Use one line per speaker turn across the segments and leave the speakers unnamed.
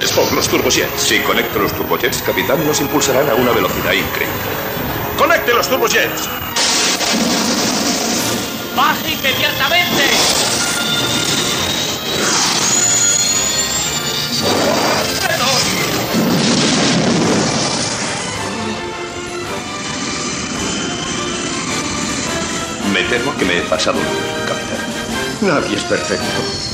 Spock, los turbojets. Si conecto los turbojets, capitán, nos impulsarán a una velocidad increíble.
¡Conecte los turbojets!
¡Baje inmediatamente!
Me temo que me he pasado, capitán.
Nadie es perfecto.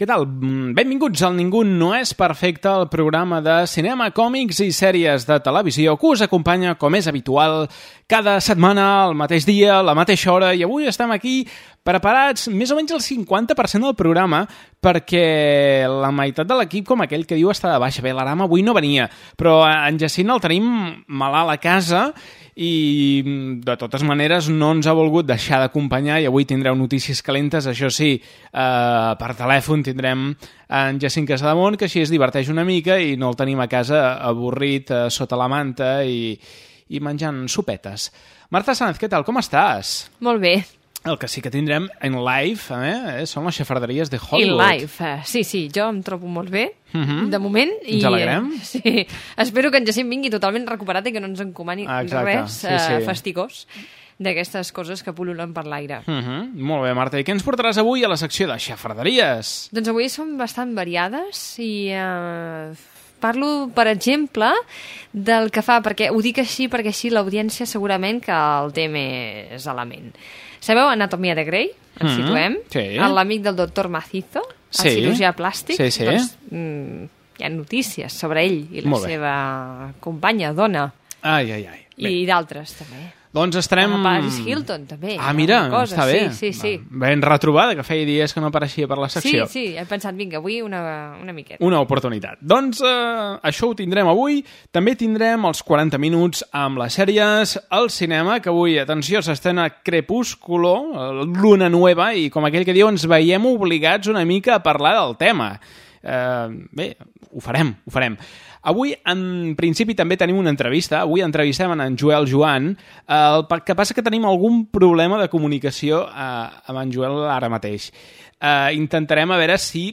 Què tal? Mm, Benvinguts al Ningú no és perfecte, el programa de cinema, còmics i sèries de televisió que us acompanya, com és habitual, cada setmana, al mateix dia, a la mateixa hora, i avui estem aquí preparats més o menys el 50% del programa perquè la meitat de l'equip, com aquell que diu, està de baixa. Bé, l'Aram avui no venia, però en Jacint el tenim malalt a casa i de totes maneres no ens ha volgut deixar d'acompanyar i avui tindreu notícies calentes, això sí, eh, per telèfon tindrem en Jacint Casademont, que així es diverteix una mica i no el tenim a casa avorrit eh, sota la manta i, i menjant sopetes. Marta Sanz, què tal? Com estàs?
Molt bé.
El que sí que tindrem en live eh, són les xafarderies de Hollywood.
live. eh, Sí, sí, jo em trobo molt bé,
Mhm.
de moment.
Ens
i,
alegrem.
eh, Sí, espero que en Jacint vingui totalment recuperat i que no ens encomani
Ah, exacte,
res
sí,
eh,
sí.
fastigós d'aquestes coses que pol·lulen per l'aire.
Uh -huh. Molt bé, Marta. I què ens portaràs avui a la secció de xafarderies?
Doncs avui són bastant variades i eh, parlo, per exemple, del que fa, perquè ho dic així perquè així l'audiència segurament que el té més a la ment. Sabeu Anatomia de Grey? Ens
Mhm,
situem?
sí.
L'amic del doctor Macizo,
Sí.
el cirurgià plàstic.
Sí, sí.
Doncs, mm, hi ha notícies sobre ell i la seva companya, dona,
Ai, ai, ai. Bé,
i d'altres també.
Doncs estarem...
A Paris Hilton, també.
Ah, mira,
cosa.
està bé.
Sí, sí, sí.
Ben retrobada, que feia dies que no apareixia per la
Sí,
secció.
sí, he pensat, vinga, avui una, una miqueta.
Una oportunitat. Doncs eh, això ho tindrem avui. També tindrem els 40 minuts amb les sèries, el cinema, que avui, atenció, s'estrena Crepúsculo, Luna Nueva, i com aquell que diu, ens veiem obligats una mica a parlar del tema. Eh, bé, ho farem, ho farem. Avui, en principi, també tenim una entrevista. Avui entrevistem en Joel Joan. El que passa que tenim algun problema de comunicació eh, amb en Joel ara mateix. Eh, intentarem a veure si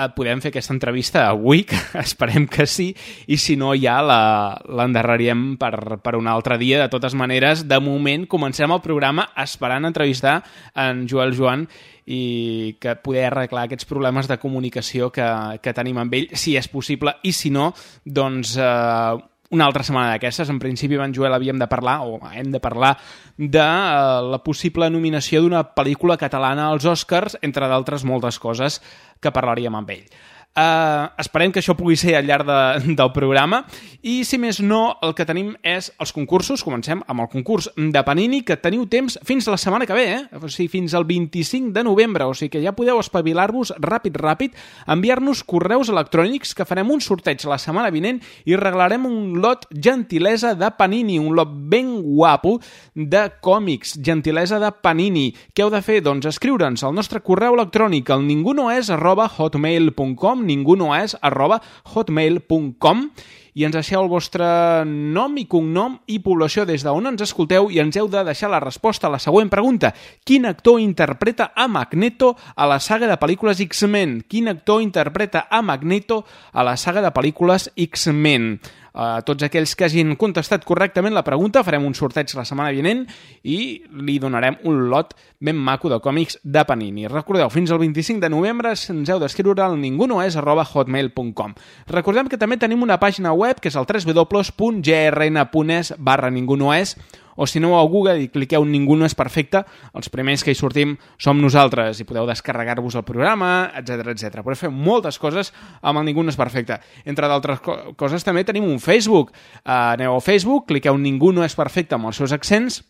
eh, podem fer aquesta entrevista avui, que esperem que sí, i si no ja l'endarrerirem per, per un altre dia. De totes maneres, de moment comencem el programa esperant entrevistar en Joel Joan i que poder arreglar aquests problemes de comunicació que, que tenim amb ell, si és possible, i si no, doncs eh, una altra setmana d'aquestes. En principi, en Joel havíem de parlar, o hem de parlar, de eh, la possible nominació d'una pel·lícula catalana als Oscars, entre d'altres moltes coses que parlaríem amb ell. Uh, esperem que això pugui ser al llarg de, del programa. I si més no el que tenim és els concursos. Comencem amb el concurs de Panini que teniu temps fins la setmana que ve eh? o sigui, fins al 25 de novembre. O sigui que ja podeu espavilar-vos ràpid ràpid enviar-nos correus electrònics que farem un sorteig la setmana vinent i regalarem un lot gentilesa de Panini un lot ben guapo de còmics. Gentilesa de Panini. Què heu de fer? Doncs escriure'ns al nostre correu electrònic al ningunoes arroba hotmail.com ningunoes arroba hotmail.com i ens deixeu el vostre nom i cognom i població des d'on ens escolteu i ens heu de deixar la resposta a la següent pregunta. Quin actor interpreta a Magneto a la saga de pel·lícules X-Men? Quin actor interpreta a Magneto a la saga de pel·lícules X-Men? A tots aquells que hagin contestat correctament la pregunta farem un sorteig la setmana vinent i li donarem un lot ben maco de còmics de Panini. Recordeu, fins al 25 de novembre ens heu d'escriure al ningunoes arroba hotmail.com. Recordem que també tenim una pàgina web que és el www.grn.es barra ningunoes o si no a Google i cliqueu Ningú no és perfecte, els primers que hi sortim som nosaltres i podeu descarregar-vos el programa, etc etc. Podeu fer moltes coses amb el Ningú no és perfecte. Entre d'altres co coses també tenim un Facebook. Uh, aneu a Facebook, cliqueu Ningú no és perfecte amb els seus accents,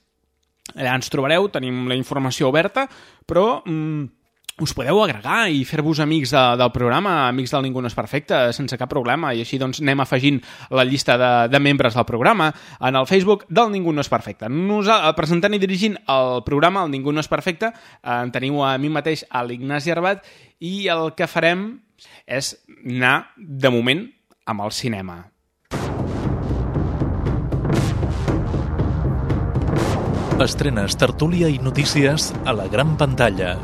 allà ens trobareu, tenim la informació oberta, però... Mm, us podeu agregar i fer-vos amics de, del programa, amics del Ningú no és perfecte, sense cap problema, i així doncs anem afegint la llista de, de membres del programa en el Facebook del Ningú no és perfecte. Nos, presentant i dirigint el programa El Ningú no és perfecte, eh, en teniu a mi mateix, a l'Ignasi Arbat, i el que farem és anar, de moment, amb el cinema.
Estrenes, tertúlia i notícies a la gran pantalla.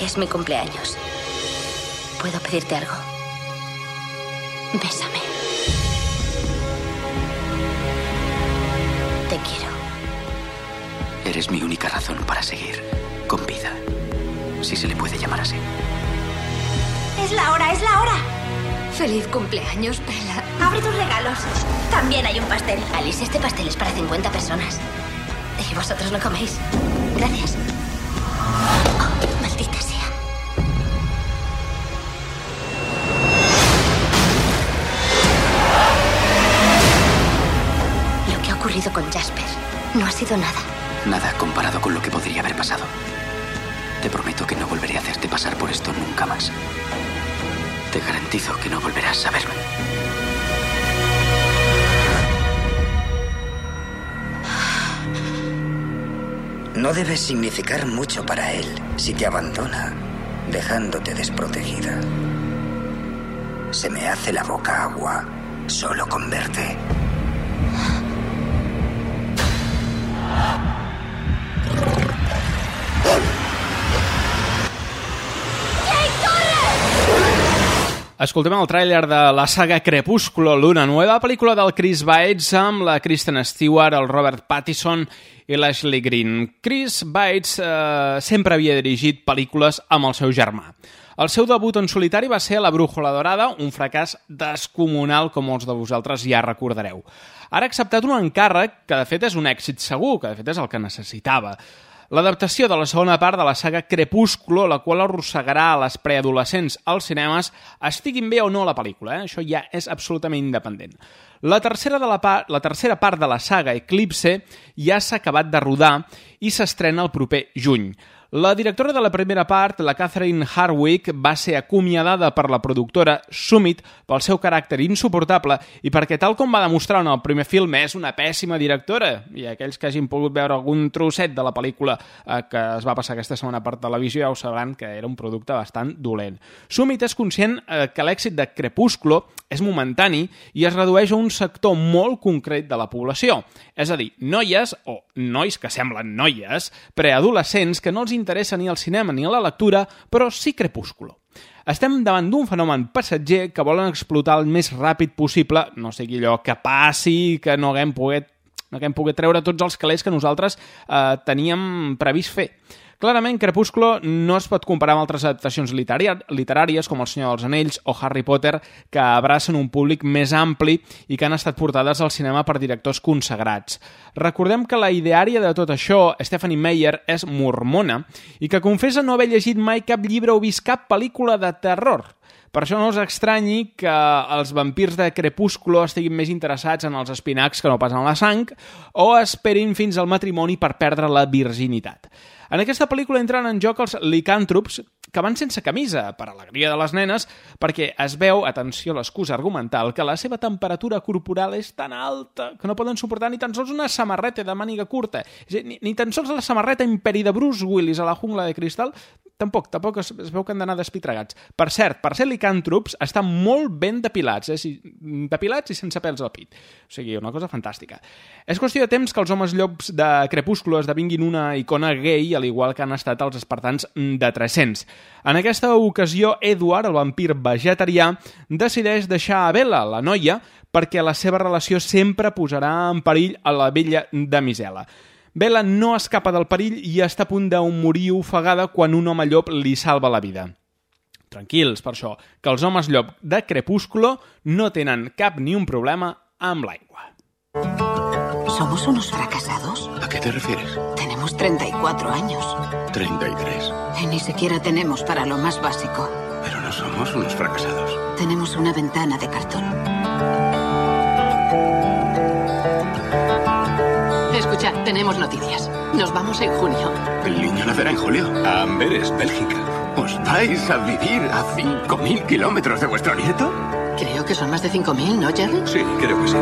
Es mi cumpleaños. ¿Puedo pedirte algo? Bésame. Te quiero.
Eres mi única razón para seguir con vida. Si se le puede llamar así.
Es la hora, es la hora.
Feliz cumpleaños, Bella.
Abre tus regalos. También hay un pastel. Alice, este pastel es para 50 personas. Y vosotros lo coméis. Gracias. No ha sido nada.
Nada comparado con lo que podría haber pasado. Te prometo que no volveré a hacerte pasar por esto nunca más. Te garantizo que no volverás a verme.
No debe significar mucho para él si te abandona, dejándote desprotegida. Se me hace la boca agua solo con verte.
Escoltem el tràiler de la saga Crepúsculo, Luna Nueva, pel·lícula del Chris Bates amb la Kristen Stewart, el Robert Pattinson i l'Ashley Greene. Chris Bates eh, sempre havia dirigit pel·lícules amb el seu germà. El seu debut en solitari va ser La Brújula Dorada, un fracàs descomunal, com molts de vosaltres ja recordareu. Ara ha acceptat un encàrrec que, de fet, és un èxit segur, que, de fet, és el que necessitava. L'adaptació de la segona part de la saga Crepúsculo, la qual arrossegarà a les preadolescents als cinemes, estiguin bé o no la pel·lícula, eh? això ja és absolutament independent. La tercera, de la, part, la tercera part de la saga Eclipse ja s'ha acabat de rodar i s'estrena el proper juny. La directora de la primera part, la Catherine Harwick, va ser acomiadada per la productora Summit pel seu caràcter insuportable i perquè, tal com va demostrar en el primer film, és una pèssima directora. I aquells que hagin pogut veure algun trosset de la pel·lícula eh, que es va passar aquesta setmana per televisió ja ho sabran que era un producte bastant dolent. Summit és conscient eh, que l'èxit de Crepúsculo és momentani i es redueix a un sector molt concret de la població. És a dir, noies, o nois que semblen noies, preadolescents que no els interessa ni el cinema ni la lectura, però sí Crepúsculo. Estem davant d'un fenomen passatger que volen explotar el més ràpid possible, no sigui allò que passi, que no haguem pogut, no haguem pogut treure tots els calés que nosaltres eh, teníem previst fer. Clarament, Crepúsculo no es pot comparar amb altres adaptacions literàries com El Senyor dels Anells o Harry Potter que abracen un públic més ampli i que han estat portades al cinema per directors consagrats. Recordem que la ideària de tot això, Stephanie Meyer, és mormona i que confessa no haver llegit mai cap llibre o vist cap pel·lícula de terror. Per això no us estranyi que els vampirs de Crepúsculo estiguin més interessats en els espinacs que no pas en la sang o esperin fins al matrimoni per perdre la virginitat. En aquesta pel·lícula entren en joc els licàntrops que van sense camisa, per alegria de les nenes, perquè es veu, atenció a l'excusa argumental, que la seva temperatura corporal és tan alta que no poden suportar ni tan sols una samarreta de màniga curta. Ni, ni tan sols la samarreta imperi de Bruce Willis a la jungla de cristal tampoc, tampoc es, es veu que han d'anar despitregats. Per cert, per ser licàntrops, estan molt ben depilats, eh? depilats i sense pèls al pit. O sigui, una cosa fantàstica. És qüestió de temps que els homes llops de Crepúsculo esdevinguin una icona gay, al igual que han estat els espartans de 300. En aquesta ocasió, Edward, el vampir vegetarià, decideix deixar a Bella, la noia, perquè la seva relació sempre posarà en perill a la vella de Misela. Bella no escapa del perill i està a punt de morir ofegada quan un home llop li salva la vida. Tranquils, per això, que els homes llop de Crepúsculo no tenen cap ni un problema amb l'aigua.
¿Somos unos fracasados?
¿A qué te refieres?
Tenemos 34 años.
33.
Y ni siquiera tenemos para lo más básico.
Pero no somos unos fracasados.
Tenemos una ventana de cartón. Escuchad, tenemos noticias. Nos vamos en junio.
El niño nacerá en julio.
A Amberes, Bélgica.
¿Os vais a vivir a 5.000 kilómetros de vuestro nieto?
Creo que son más de 5.000, ¿no, Jerry?
Sí, creo que sí.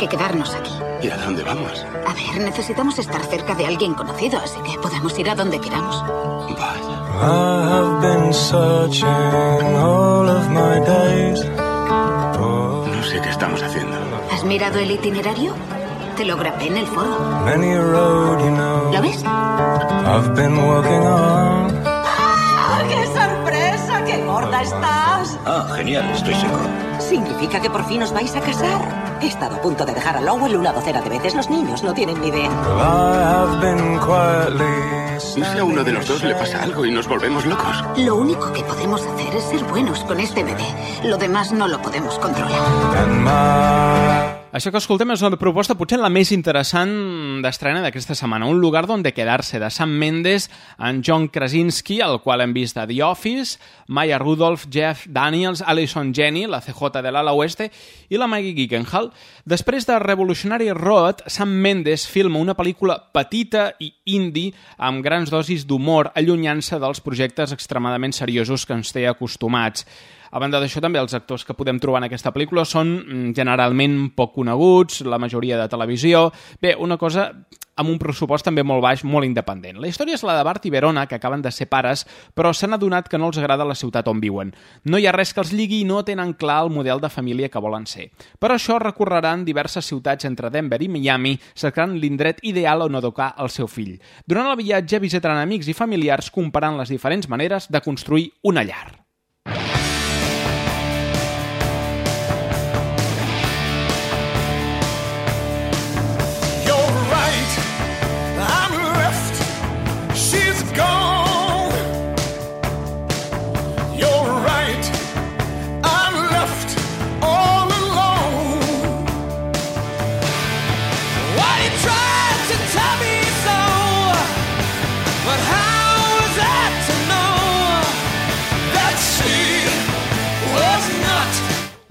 Que quedarnos aquí.
¿Y a dónde vamos?
A ver, necesitamos estar cerca de alguien conocido, así que podemos ir a donde queramos.
Vaya.
I have been searching all of my days.
No sé qué estamos haciendo.
¿Has mirado el itinerario? Te lo grabé en el foro.
Many a road, you know.
¿Lo ves?
¡Qué gorda estás!
Ah, genial, estoy seco.
¿Significa que por fin os vais a casar? He estado a punto de dejar a Lowell una docena de veces. Los niños no tienen ni idea.
Well, I have been quietly.
¿Y si a uno de los dos le pasa algo y nos volvemos locos?
Lo único que podemos hacer es ser buenos con este bebé. Lo demás no lo podemos controlar.
Això que escoltem és una proposta potser la més interessant d'estrena d'aquesta setmana. Un lugar donde quedarse, de Sam Mendes, en John Krasinski, el qual hem vist a The Office, Maya Rudolph, Jeff Daniels, Alison Jenny, la CJ de l'ala oeste, i la Maggie Gyllenhaal. Després de Revolutionary Road, Sam Mendes filma una pel·lícula petita i indie amb grans dosis d'humor, allunyant-se dels projectes extremadament seriosos que ens té acostumats. A banda d'això, també els actors que podem trobar en aquesta pel·lícula són mm, generalment poc coneguts, la majoria de televisió... Bé, una cosa amb un pressupost també molt baix, molt independent. La història és la de Bart i Verona, que acaben de ser pares, però s'han adonat que no els agrada la ciutat on viuen. No hi ha res que els lligui i no tenen clar el model de família que volen ser. Per això recorreran diverses ciutats entre Denver i Miami, cercant l'indret ideal on educar el seu fill. Durant el viatge visitaran amics i familiars comparant les diferents maneres de construir una llar.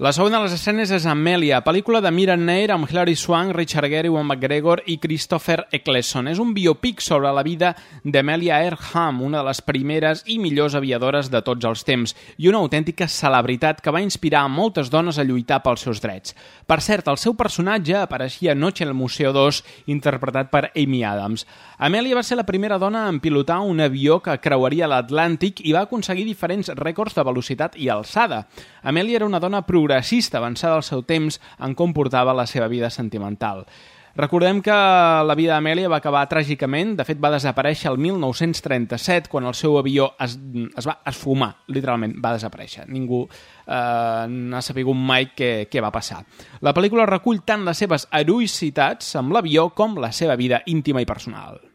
La segona de les escenes és Amelia, pel·lícula de Mira Nair amb Hilary Swank, Richard Gere, Ewan McGregor i Christopher Eccleston. És un biopic sobre la vida d'Amelia Earham, una de les primeres i millors aviadores de tots els temps, i una autèntica celebritat que va inspirar a moltes dones a lluitar pels seus drets. Per cert, el seu personatge apareixia a Noche en el Museo 2, interpretat per Amy Adams. Amelia va ser la primera dona en pilotar un avió que creuaria l'Atlàntic i va aconseguir diferents rècords de velocitat i alçada. Amelia era una dona progressista, avançada al seu temps en com portava la seva vida sentimental. Recordem que la vida d'Amèlia va acabar tràgicament, de fet va desaparèixer el 1937 quan el seu avió es, es va esfumar, literalment va desaparèixer. Ningú eh, n'ha sabut mai què, què va passar. La pel·lícula recull tant les seves heroïcitats amb l'avió com la seva vida íntima i personal.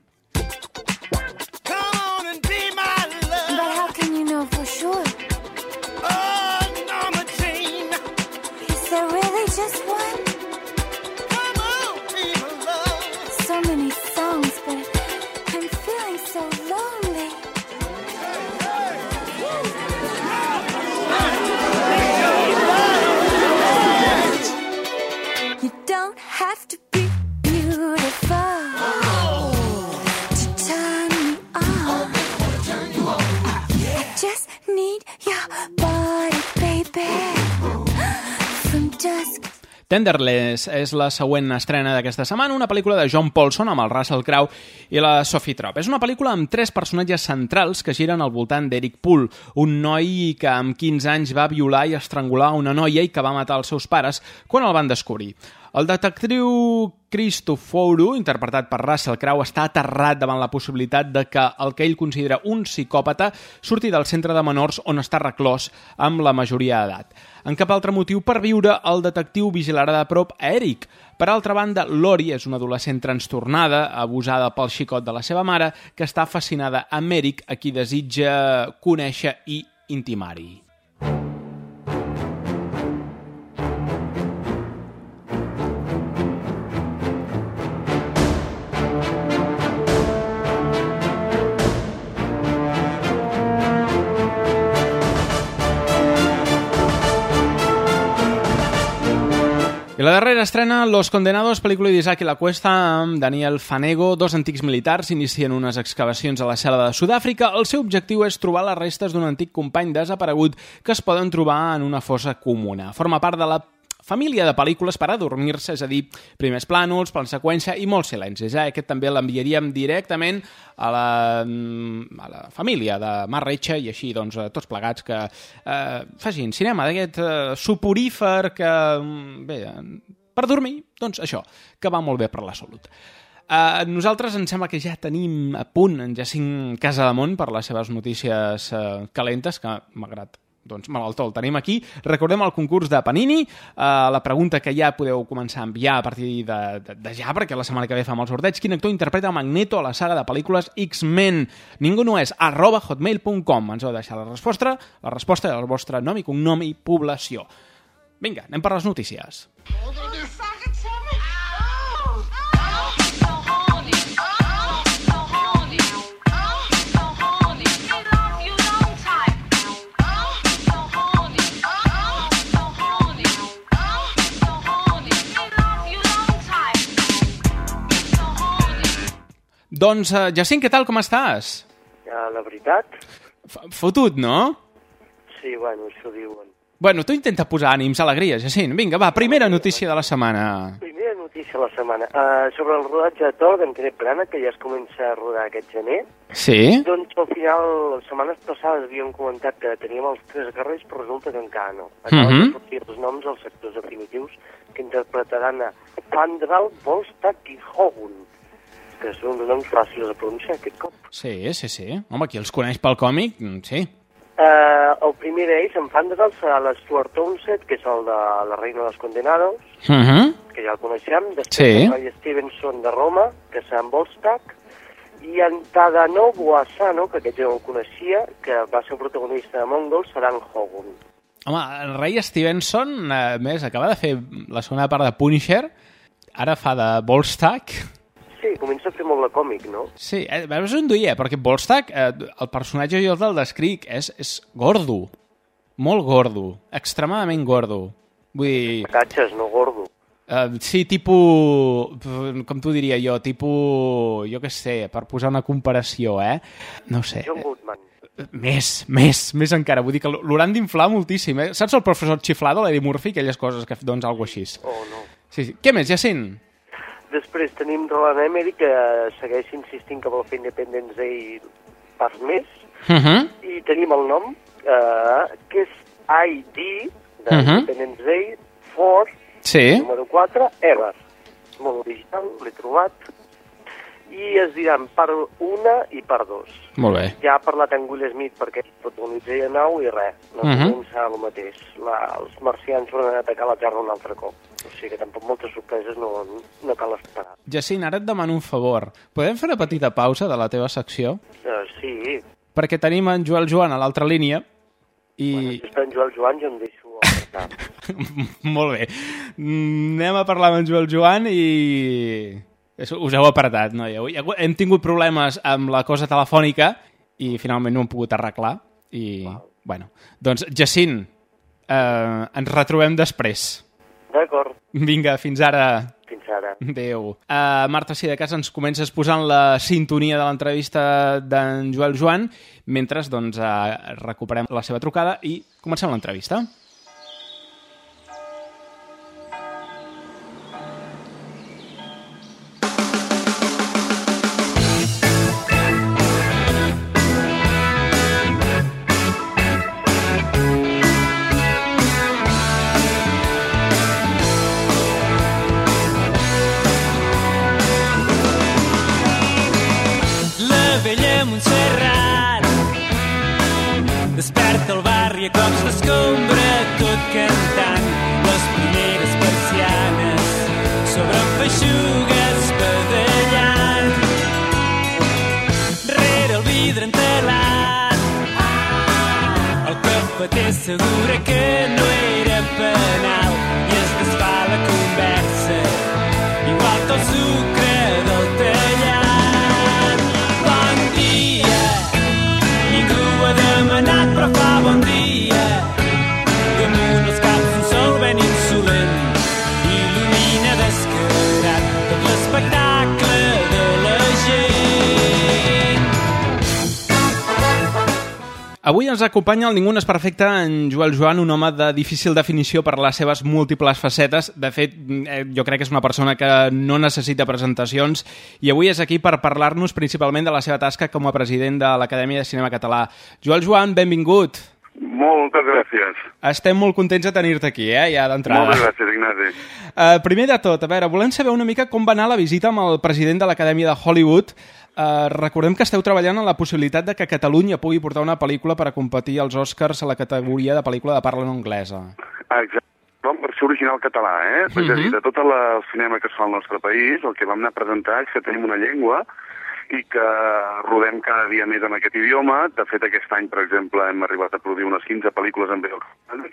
Tenderless és la següent estrena d'aquesta setmana, una pel·lícula de John Paulson amb el Russell Crowe i la Sophie Trop. És una pel·lícula amb tres personatges centrals que giren al voltant d'Eric Poole, un noi que amb 15 anys va violar i estrangular una noia i que va matar els seus pares quan el van descobrir. El detectiu Cristoforo, interpretat per Russell Crowe, està aterrat davant la possibilitat de que el que ell considera un psicòpata surti del centre de menors on està reclòs amb la majoria d'edat. En cap altre motiu per viure, el detectiu vigilarà de prop a Eric. Per altra banda, Lori és una adolescent trastornada, abusada pel xicot de la seva mare, que està fascinada amb Eric, a qui desitja conèixer i intimar-hi. I la darrera estrena, Los Condenados, pel·lícula d'Isaac i la Cuesta, amb Daniel Fanego. Dos antics militars inicien unes excavacions a la selva de Sud-àfrica. El seu objectiu és trobar les restes d'un antic company desaparegut que es poden trobar en una fossa comuna. Forma part de la família de pel·lícules per adormir-se, és a dir, primers plànols, plans seqüència i molts silencis. Eh? Aquest també l'enviaríem directament a la, a la família de Mar Retxa i així, doncs, tots plegats que eh, facin cinema d'aquest eh, suporífer que, mm, bé, per dormir, doncs això, que va molt bé per la salut. Uh, nosaltres em sembla que ja tenim a punt en Jacint Casademont per les seves notícies uh, calentes, que malgrat doncs malaltó, el tenim aquí. Recordem el concurs de Panini, uh, la pregunta que ja podeu començar a enviar a partir de, de, de ja, perquè la setmana que ve fem el sorteig. Quin actor interpreta Magneto a la saga de pel·lícules X-Men? Ningú no és arroba hotmail.com. Ens heu de deixar la resposta, la resposta del vostre nom i cognom i població. Vinga, anem per les notícies. Doncs, uh, Jacint, què tal, com estàs?
Ja, la veritat?
F Fotut, no?
Sí, bueno, això diuen.
Bueno, tu intenta posar ànims, alegria, Jacint. Vinga, va, primera notícia de la setmana.
Primera notícia de la setmana. Uh, sobre el rodatge de Thor d'en Kenneth Branagh, que ja es comença a rodar aquest gener.
Sí?
Doncs al final, les setmanes passades havíem comentat que teníem els tres guerrers, però resulta que encara no.
Mhm.
Acaben de sortir els noms dels sectors definitius que interpretaran a Fandral, Volstagg i Hogun, que són noms fàcils de pronunciar aquest cop.
Sí, sí, sí. Home, qui els coneix pel còmic, mm, sí.
Uh, el primer d'ells, en Fandral, serà l'Stuart Townsend, que és el de La Reina dels Condenados,
Uh -huh.
que ja el coneixem, després
Sí.
Ray Stevenson de Roma, que serà en Volstagg, i en Tadanobu Asano, que aquest ja no el coneixia, que va ser el protagonista de Mongol, serà en Hogun.
Home, el rei Stevenson, a més, acaba de fer la segona part de Punisher, ara fa de Volstagg.
Sí, comença a fer molt de còmic, no?
Sí, eh, és un duia, perquè Volstagg, eh, el personatge jo te'l descric, és, és gordo, molt gordo, extremadament gordo. Vull dir...
Catxes, no gordo.
Uh, sí, tipus... Com t'ho diria jo? Tipus... Jo què sé, per posar una comparació, eh? No sé.
John Goodman.
Més, més, més encara. Vull dir que l'hauran d'inflar moltíssim. Eh? Saps el professor Chiflado, l'Eddie Murphy, aquelles coses que... Doncs alguna així.
Oh, no.
Sí, sí. Què més, Jacint?
Després tenim Roland Emmerich, que segueix insistint que vol fer Independence Day parts més,
Uh -huh.
i tenim el nom, eh, que és ID, de
Uh -huh.
Day, for,
Sí.
número 4, Ever. Molt original, l'he trobat. I es diran part 1 i part 2.
Molt bé.
Ja ha parlat en Will Smith perquè protagonitzaria nou i res, no uh
Mhm.
-huh. serà el mateix. La, els marcians van atacar la Terra un altre cop. O sigui que tampoc moltes sorpreses no, no cal esperar.
Jacint, ara et demano un favor. Podem fer una petita pausa de la teva secció?
Uh, sí,
Perquè tenim en Joel Joan a l'altra línia i...
si està en Joel Joan jo em deixo.
Molt bé. Anem a parlar amb en Joel Joan i... Us heu apretat, no? Avui hem tingut problemes amb la cosa telefònica i finalment no hem pogut arreglar. I, bueno, doncs, Jacint, eh, ens retrobem després.
D'acord,
Vinga, fins ara.
fins ara.
Adéu. Uh, Marta, si de cas ens comences posant la sintonia de l'entrevista d'en Joel Joan, mentre doncs, uh, recuperem la seva trucada i comencem l'entrevista. Acompanya el Ningú no és perfecte en Joel Joan, un home de difícil definició per les seves múltiples facetes. De fet, eh, jo crec que és una persona que no necessita presentacions i avui és aquí per parlar-nos principalment de la seva tasca com a president de l'Acadèmia de Cinema Català. Joel Joan, benvingut.
Moltes gràcies.
Estem molt contents de tenir-te aquí, eh, ja d'entrada.
Moltes gràcies, Ignasi.
Uh, primer de tot, a veure, volem saber una mica com va anar la visita amb el president de l'Acadèmia de Hollywood. Uh, recordem que esteu treballant en la possibilitat de que Catalunya pugui portar una pel·lícula per a competir als Oscars a la categoria de pel·lícula de parla no anglesa.
Exacte. Vam versió original català, eh? Uh -huh. És a dir, de tot el cinema que es fa al nostre país, el que vam anar a presentar és que tenim una llengua i que rodem cada dia més en aquest idioma. De fet, aquest any, per exemple, hem arribat a produir unes 15 pel·lícules en veu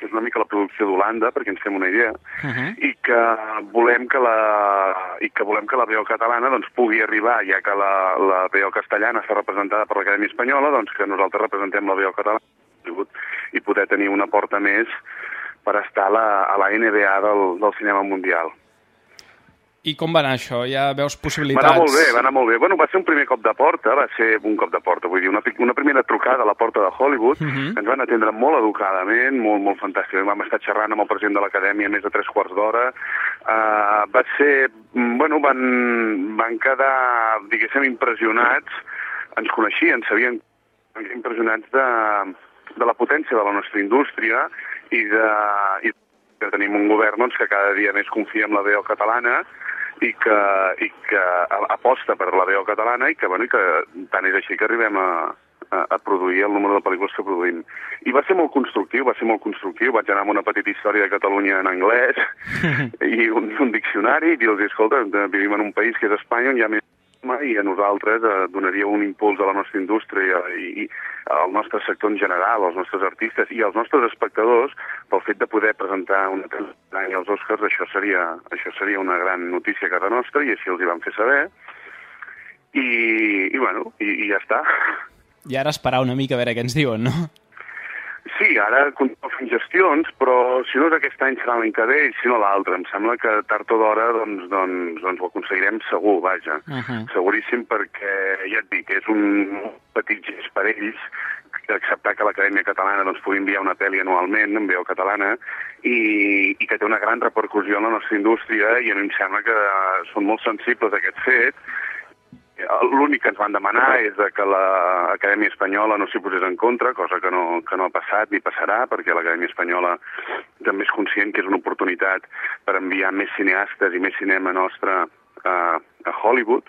que és una mica la producció d'Holanda, perquè ens fem una idea,
Uh -huh.
i que volem que la, i que volem que la veu catalana doncs, pugui arribar, ja que la, la veu castellana està representada per l'Acadèmia Espanyola, doncs que nosaltres representem la veu catalana i poder tenir una porta més per estar a la, a la NBA del, del cinema mundial.
I com va anar això? Ja veus
Va
possibilitats?
anar molt bé, va anar molt bé. Bueno, va ser un primer cop de porta, va ser un cop de porta, vull dir, una, una primera trucada a la porta de Hollywood,
Mhm.
ens van atendre molt educadament, molt, molt fantàstic. Vam estar xerrant amb el president de l'acadèmia més de tres quarts d'hora. Uh, va ser... mm, Bueno, van, van quedar, diguéssim, impressionats. Ens coneixien, sabien impressionats de, de la potència de la nostra indústria i de, i tenim un govern doncs, que cada dia més confia en la veu catalana i que, i que aposta per la veu catalana i que, bueno, i que tant és així que arribem a, a, a produir el número de pel·lícules que produïm. I va ser molt constructiu, va ser molt constructiu. Vaig anar amb una petita història de Catalunya en anglès i un, un diccionari i dir-los, escolta, vivim en un país que és Espanya on hi ha més cinema i a nosaltres eh, donaria un impuls a la nostra indústria i, i al nostre sector en general, als nostres artistes i als nostres espectadors pel fet de poder presentar una any als Oscars, això seria, això seria una gran notícia a casa nostra i així els hi vam fer saber i, i bueno, i, i ja està.
I ara esperar una mica a veure què ens diuen, no?
Sí, ara continuo fent gestions, però si no és aquest any serà l'any que ve i si no l'altre. Em sembla que tard o d'hora doncs, doncs, doncs ho aconseguirem segur, vaja.
Uh -huh.
Seguríssim perquè, ja et dic, és un petit gest per ells acceptar que l'Acadèmia Catalana doncs, pugui enviar una pel·li anualment en veu catalana i, i que té una gran repercussió en la nostra indústria i a mi em sembla que són molt sensibles a aquest fet L'únic que ens van demanar és que l'Acadèmia Espanyola no s'hi posés en contra, cosa que no, que no ha passat ni passarà, perquè l'Acadèmia Espanyola també és conscient que és una oportunitat per enviar més cineastes i més cinema nostre a, a Hollywood,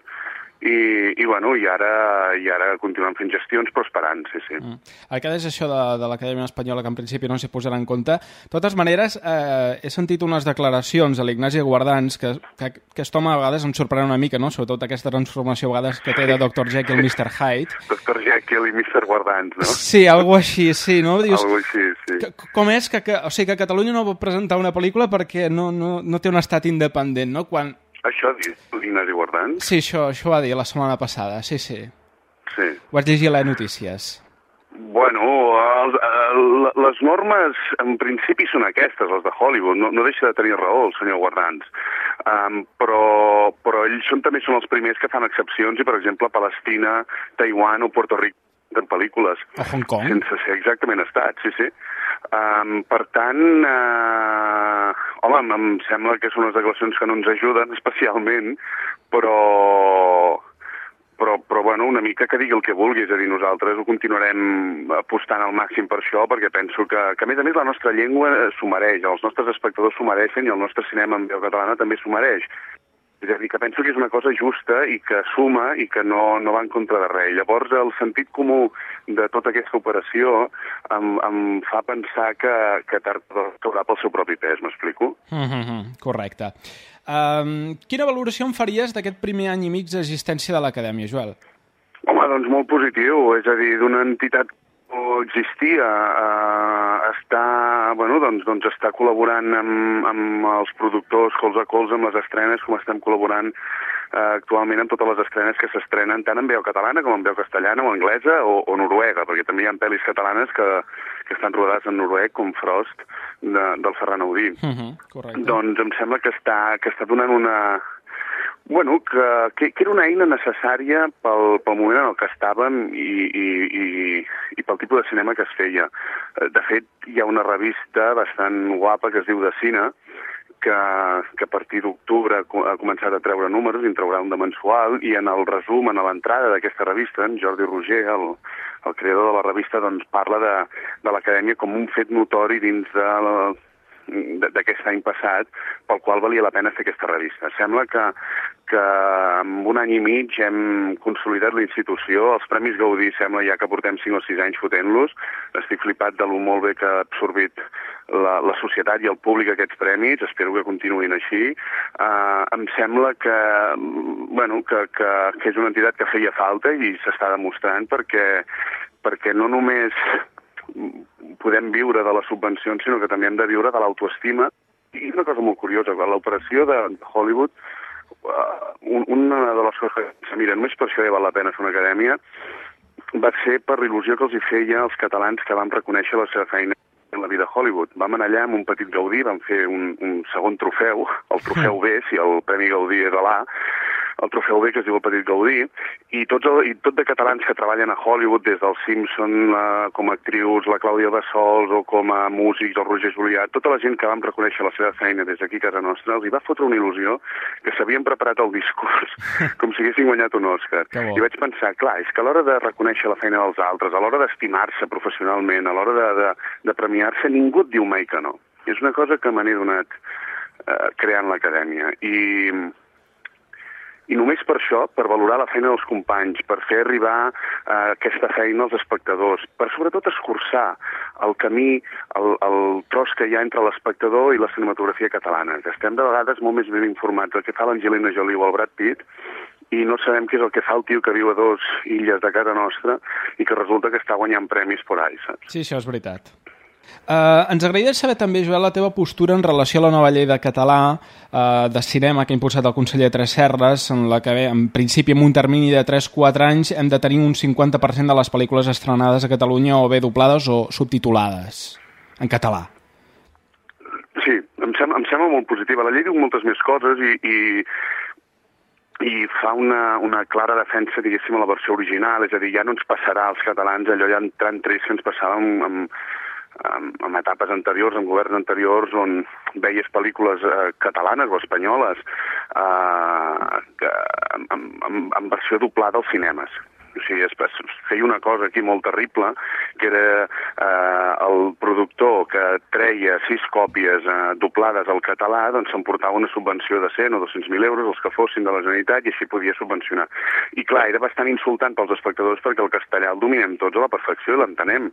i, i, bueno, i ara, i ara continuem fent gestions, però esperant, sí, sí.
Mm. El que és això de, de l'Acadèmia Espanyola, que en principi no s'hi posarà en compte. De totes maneres, eh, he sentit unes declaracions de l'Ignasi Guardans que, que, que aquest home a vegades em sorprèn una mica, no? sobretot aquesta transformació a vegades que té de Dr. Jekyll i Mr. Hyde.
Dr. Jekyll i Mr. Guardans, no?
Sí, algo així, sí, no? Dius,
Algo així, sí.
que, com és que, que, o sigui, que Catalunya no pot presentar una pel·lícula perquè no, no, no té un estat independent, no? Quan...
Això ha dit l'Ignasi Guardans?
Sí, això, això ho va dir la setmana passada, sí, sí.
Sí.
Ho vaig llegir a les notícies.
Bueno, el, el, les normes en principi són aquestes, les de Hollywood. No, no deixa de tenir raó el senyor Guardans. Um, però, però ells són, també són els primers que fan excepcions i, per exemple, Palestina, Taiwan o Puerto Rico en pel·lícules.
O Hong Kong.
Sense ser exactament estat, sí, sí. Um, per tant, uh, home, em sembla que són unes declaracions que no ens ajuden especialment, però, però, però bueno, una mica que digui el que vulgui, és a dir, nosaltres ho continuarem apostant al màxim per això, perquè penso que, que a més a més la nostra llengua s'ho mereix, els nostres espectadors s'ho mereixen i el nostre cinema en veu catalana també s'ho mereix. És a dir, que penso que és una cosa justa i que suma i que no, no va en contra de res. Llavors, el sentit comú de tota aquesta operació em, em fa pensar que, que tard caurà pel seu propi pes, m'explico?
Mm -hmm, correcte. Um, quina valoració em faries d'aquest primer any i mig d'existència de l'Acadèmia, Joel?
Home, doncs molt positiu, és a dir, d'una entitat no existia, eh, està, bueno, doncs, doncs està col·laborant amb, amb els productors colze a colze amb les estrenes, com estem col·laborant eh, actualment amb totes les estrenes que s'estrenen tant en veu catalana com en veu castellana o anglesa o, o noruega, perquè també hi ha pel·lis catalanes que, que estan rodades en noruec, com Frost, de, del Ferran Audí.
Mm -hmm, correcte.
Doncs em sembla que està, que està donant una, bueno, que, que, que era una eina necessària pel, pel moment en el que estàvem i, i, i, i pel tipus de cinema que es feia. Eh, De fet, hi ha una revista bastant guapa que es diu De Cine, que, que a partir d'octubre ha co- ha començat a treure números, i en traurà un de mensual, i en el resum, en l'entrada d'aquesta revista, en Jordi Roger, el, el creador de la revista, doncs parla de, de l'acadèmia com un fet notori dins de la, d'aquest any passat pel qual valia la pena fer aquesta revista. Sembla que, que en un any i mig hem consolidat la institució, els Premis Gaudí sembla ja que portem 5 o 6 anys fotent-los, estic flipat de lo molt bé que ha absorbit la, la societat i el públic aquests premis, espero que continuïn així. Uh, em sembla que, bueno, que, que, que és una entitat que feia falta i s'està demostrant perquè, perquè no només podem viure de les subvencions, sinó que també hem de viure de l'autoestima. I una cosa molt curiosa, l'operació de Hollywood, uh, un, una de les coses que mira, només per això ja val la pena fer una acadèmia, va ser per l'il·lusió que els hi feia als catalans que vam reconèixer la seva feina en la vida a Hollywood. Vam anar allà amb un petit Gaudí, vam fer un, un segon trofeu, el trofeu B, si el Premi Gaudí és a l'A, el trofeu B, que es diu el Petit Gaudí, i, tots el, i tot de catalans que treballen a Hollywood, des del Simpson eh, com a actrius, la Clàudia Bassols, o com a músics, el Roger Julià, tota la gent que vam reconèixer la seva feina des d'aquí a casa nostra, els hi va fotre una il·lusió que s'havien preparat el discurs com si haguessin guanyat un Òscar. I vaig pensar, clar, és que a l'hora de reconèixer la feina dels altres, a l'hora d'estimar-se professionalment, a l'hora de, de, de premiar-se, ningú et diu mai que no. És una cosa que me n'he donat eh, creant l'acadèmia. I, i només per això, per valorar la feina dels companys, per fer arribar eh, aquesta feina als espectadors, per sobretot escurçar el camí, el, el tros que hi ha entre l'espectador i la cinematografia catalana, estem de vegades molt més ben informats del que fa l'Angelina Jolie o el Brad Pitt, i no sabem què és el que fa el tio que viu a dos illes de casa nostra i que resulta que està guanyant premis por ahí, saps?
Sí, això és veritat. Uh, ens agradaria saber també, Joel, la teva postura en relació a la nova llei de català uh, de cinema que ha impulsat el conseller Tresserres, en la que, bé, en principi, en un termini de 3-4 anys, hem de tenir un 50% de les pel·lícules estrenades a Catalunya o bé doblades o subtitulades en català.
Sí, em sembla, em sembla molt positiva. La llei diu moltes més coses i, i, i fa una, una clara defensa, diguéssim, a la versió original, és a dir, ja no ens passarà als catalans allò ja entrant trist que ens passava amb, amb, amb, amb etapes anteriors, amb governs anteriors, on veies pel·lícules eh, catalanes o espanyoles eh, que, amb, amb, amb versió doblada als cinemes. O sigui, es, es feia una cosa aquí molt terrible, que era eh, el productor que treia sis còpies eh, doblades al català, doncs s'emportava una subvenció de 100 o 200.000 euros, els que fossin de la Generalitat, i així podia subvencionar. I clar, era bastant insultant pels espectadors perquè el castellà el dominem tots a la perfecció i l'entenem.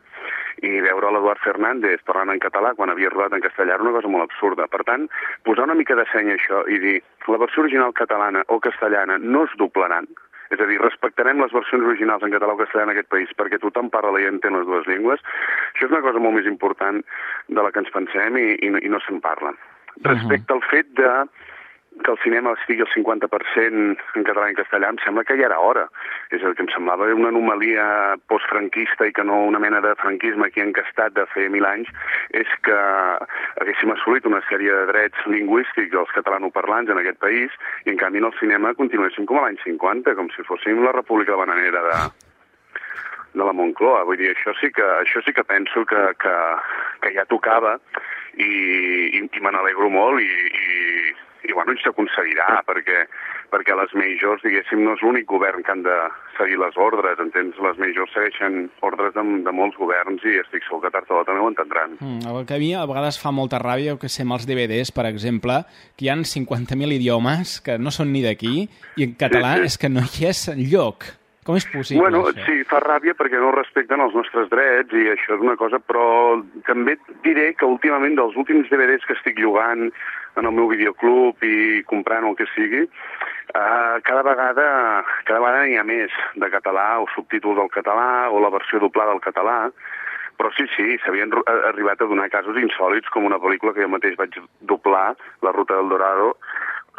I veure l'Eduard Fernández parlant en català quan havia rodat en castellà era una cosa molt absurda. Per tant, posar una mica de seny a això i dir la versió original catalana o castellana no es doblaran, és a dir, respectarem les versions originals en català o castellà en aquest país perquè tothom parla i entén les dues llengües. Això és una cosa molt més important de la que ens pensem i, i, no- i no se'n parla. Respecte al fet de que el cinema estigui al 50% en català i en castellà, em sembla que ja era hora. És el que em semblava una anomalia postfranquista i que no una mena de franquisme aquí encastat de fer mil anys, és que haguéssim assolit una sèrie de drets lingüístics dels catalanoparlants en aquest país i en canvi en el cinema continuéssim com a l'any 50, com si fóssim la República Bananera de, de la Moncloa. Vull dir, això sí que, això sí que penso que, que, que ja tocava i, i, i me n'alegro molt i, i, i bueno, i s'aconseguirà perquè, perquè les majors, diguéssim, no és l'únic govern que han de seguir les ordres, entens? Les majors segueixen ordres de, de molts governs i estic segur que tard o també ho entendran.
Mm, el que a mi a vegades fa molta ràbia, que sé, amb els DVDs, per exemple, que hi han 50.000 idiomes que no són ni d'aquí i en català
Sí, sí.
és que no hi és enlloc. Com és possible,
Bueno,
això?
sí, fa ràbia perquè no respecten els nostres drets i això és una cosa, però també diré que últimament dels últims DVDs que estic llogant en el meu videoclub i comprant el que sigui, eh, cada vegada cada vegada n'hi ha més de català o subtítols al català o la versió doblada al català, però sí, sí, s'havien a- arribat a donar casos insòlits com una pel·lícula que jo mateix vaig doblar, La ruta del Dorado,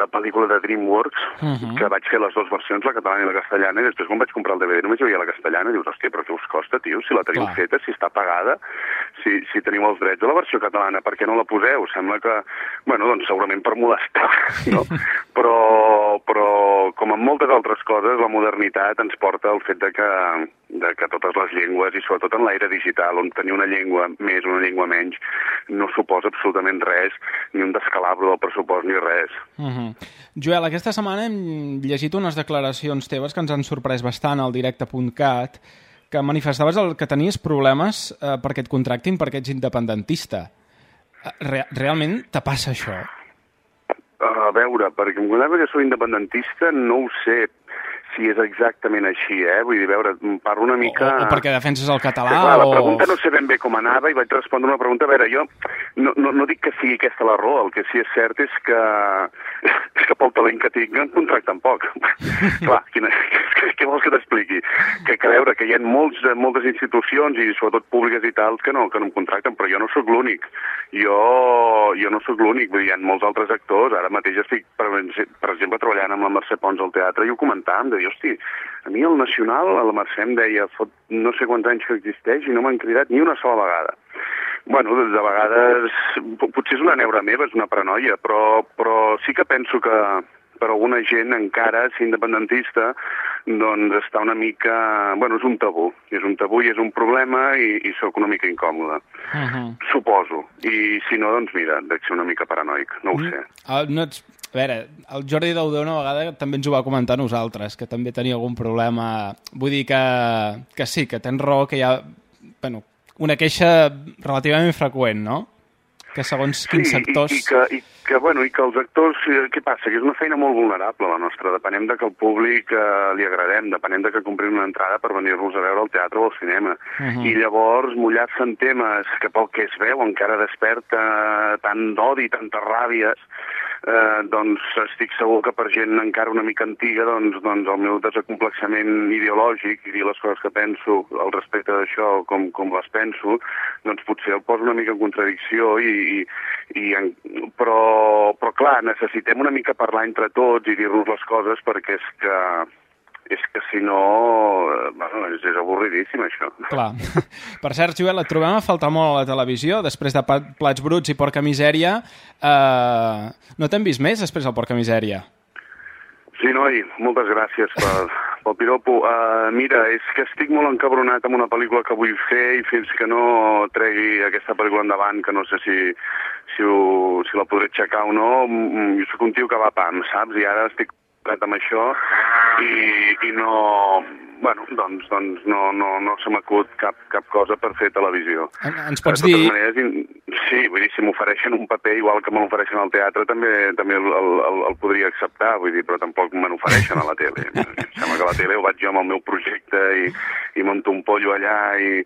la pel·lícula de DreamWorks,
Mhm.
que vaig fer les dues versions, la catalana i la castellana, i després quan vaig comprar el DVD només hi havia la castellana, i dius, hòstia, però què us costa, tio, si la teniu
Clar.
feta, si està pagada, si, si teniu els drets de la versió catalana, per què no la poseu? Sembla que, bueno, doncs segurament per molestar, no? però, moltes altres coses, la modernitat ens porta al fet de que, de que totes les llengües, i sobretot en l'aire digital, on tenir una llengua més, una llengua menys, no suposa absolutament res, ni un descalabro del pressupost ni res.
Uh -huh. Joel, aquesta setmana hem llegit unes declaracions teves que ens han sorprès bastant al directe.cat, que manifestaves el que tenies problemes eh, perquè et contractin perquè ets independentista. Eh, Re realment te passa això?
A veure, perquè em que soc independentista, no ho sé si és exactament així, eh? Vull dir, veure, em parlo una mica...
O, o perquè defenses el català
que, clar, la
o...
pregunta no sé ben bé com anava i vaig respondre una pregunta. A veure, jo no, no, no dic que sigui aquesta la raó, el que sí és cert és que, és que pel talent que tinc em contracten poc. clar, quina, què vols que t'expliqui? Que, que veure, que hi ha molts, moltes institucions i sobretot públiques i tals que no, que no em contracten, però jo no sóc l'únic. Jo, jo no sóc l'únic, vull dir, hi ha molts altres actors. Ara mateix estic, per, per exemple, treballant amb la Mercè Pons al teatre i ho comentàvem, de dir, hosti, a mi el Nacional, a la Mercè em deia, fot no sé quants anys que existeix i no m'han cridat ni una sola vegada. Bueno, de vegades, potser és una neura meva, és una paranoia, però, però sí que penso que per alguna gent encara, si independentista, doncs està una mica... Bueno, és un tabú, és un tabú i és un problema i, i sóc una mica incòmode.
Uh -huh.
Suposo. I si no, doncs mira, dec ser una mica paranoic, no ho sé.
Uh, no ets... A veure, el Jordi Daudó una vegada també ens ho va comentar nosaltres, que també tenia algun problema... Vull dir que, que sí, que tens raó, que hi ha bueno, una queixa relativament freqüent, no? Que segons quins
sí,
sectors...
I, i, que, i, que, bueno, I que els actors, eh, què passa? Que és una feina molt vulnerable la nostra, depenem de que el públic eh, li agradem, depenem de que comprim una entrada per venir-nos a veure al teatre o al cinema.
Uh -huh.
I llavors mullar-se en temes que pel que es veu encara desperta tant d'odi, tantes ràbies, eh, doncs estic segur que per gent encara una mica antiga doncs, doncs el meu desacomplexament ideològic i dir les coses que penso al respecte d'això com, com les penso, doncs potser el poso una mica en contradicció i, i, i en, però, però clar, necessitem una mica parlar entre tots i dir-nos les coses perquè és que és que si no, bueno, és, és avorridíssim això.
Clar. Per cert, Joel, et trobem a faltar molt a la televisió, després de Plats Bruts i Porca Misèria. Eh, no t'hem vist més després del Porca Misèria?
Sí, noi, moltes gràcies pel, pel piropo. Uh, mira, és que estic molt encabronat amb una pel·lícula que vull fer i fins que no tregui aquesta pel·lícula endavant, que no sé si, si, ho, si la podré aixecar o no, mm, jo sóc un tio que va pam, saps? I ara estic preocupat amb això i, i no... Bueno, doncs, doncs no, no, no se m'acut cap, cap cosa per fer televisió.
En- ens pots
de
dir-
Maneres, sí, vull dir, si m'ofereixen un paper igual que me l'ofereixen al teatre, també també el, el, el, el podria acceptar, vull dir, però tampoc me n'ofereixen a la tele. Em sembla que a la tele ho vaig jo amb el meu projecte i, i monto un pollo allà i,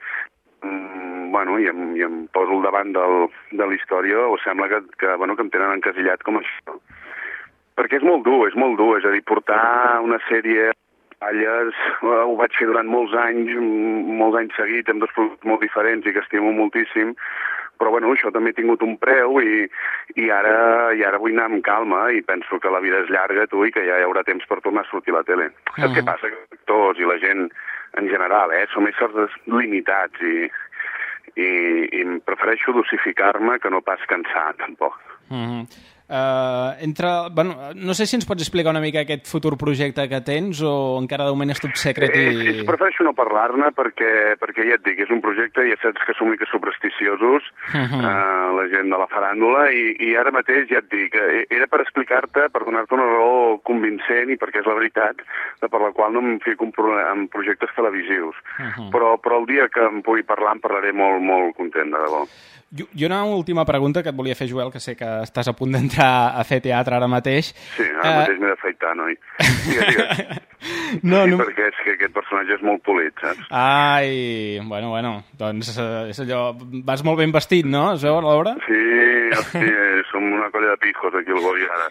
mm, bueno, i em, i em poso al davant del, de la història, o sembla que, que, bueno, que em tenen encasillat com això. Perquè és molt dur, és molt dur, és a dir, portar una sèrie Palles, eh, ho vaig fer durant molts anys, mm, molts anys seguits, amb dos productes molt diferents i que estimo moltíssim, però bueno, això també ha tingut un preu i, i, ara, i ara vull anar amb calma i penso que la vida és llarga, tu, i que ja hi haurà temps per tornar a sortir a la tele. Saps
Mhm.
què passa? Que actors i la gent en general, eh, som éssers limitats i, i, i prefereixo dosificar-me que no pas cansar, tampoc.
Mm -hmm. Uh, entre, bueno, no sé si ens pots explicar una mica aquest futur projecte que tens o encara de moment és top secret
Eh,
i...
és, prefereixo no parlar-ne perquè, perquè ja et dic, és un projecte i ja saps que som mica supersticiosos,
Mhm.
eh, la gent de la faràndula, i, i ara mateix ja et dic, eh, era per explicar-te, per donar-te una raó convincent i perquè és la veritat, de per la qual no em fico en, pro en projectes televisius.
Mhm.
Però, però el dia que em pugui parlar em parlaré molt, molt content, de debò.
Jo, jo una última pregunta que et volia fer, Joel, que sé que estàs a punt d'entrar a fer teatre ara mateix.
Sí, ara
Eh,
mateix m'he d'afaitar, noi. Digues, digues.
No,
sí,
no...
perquè és que aquest personatge és molt polit, saps?
Ai, bueno, bueno, doncs eh, és allò... Vas molt ben vestit, no? Es veu a l'obra?
Sí, hosti, som una colla de pijos aquí al Goli ara.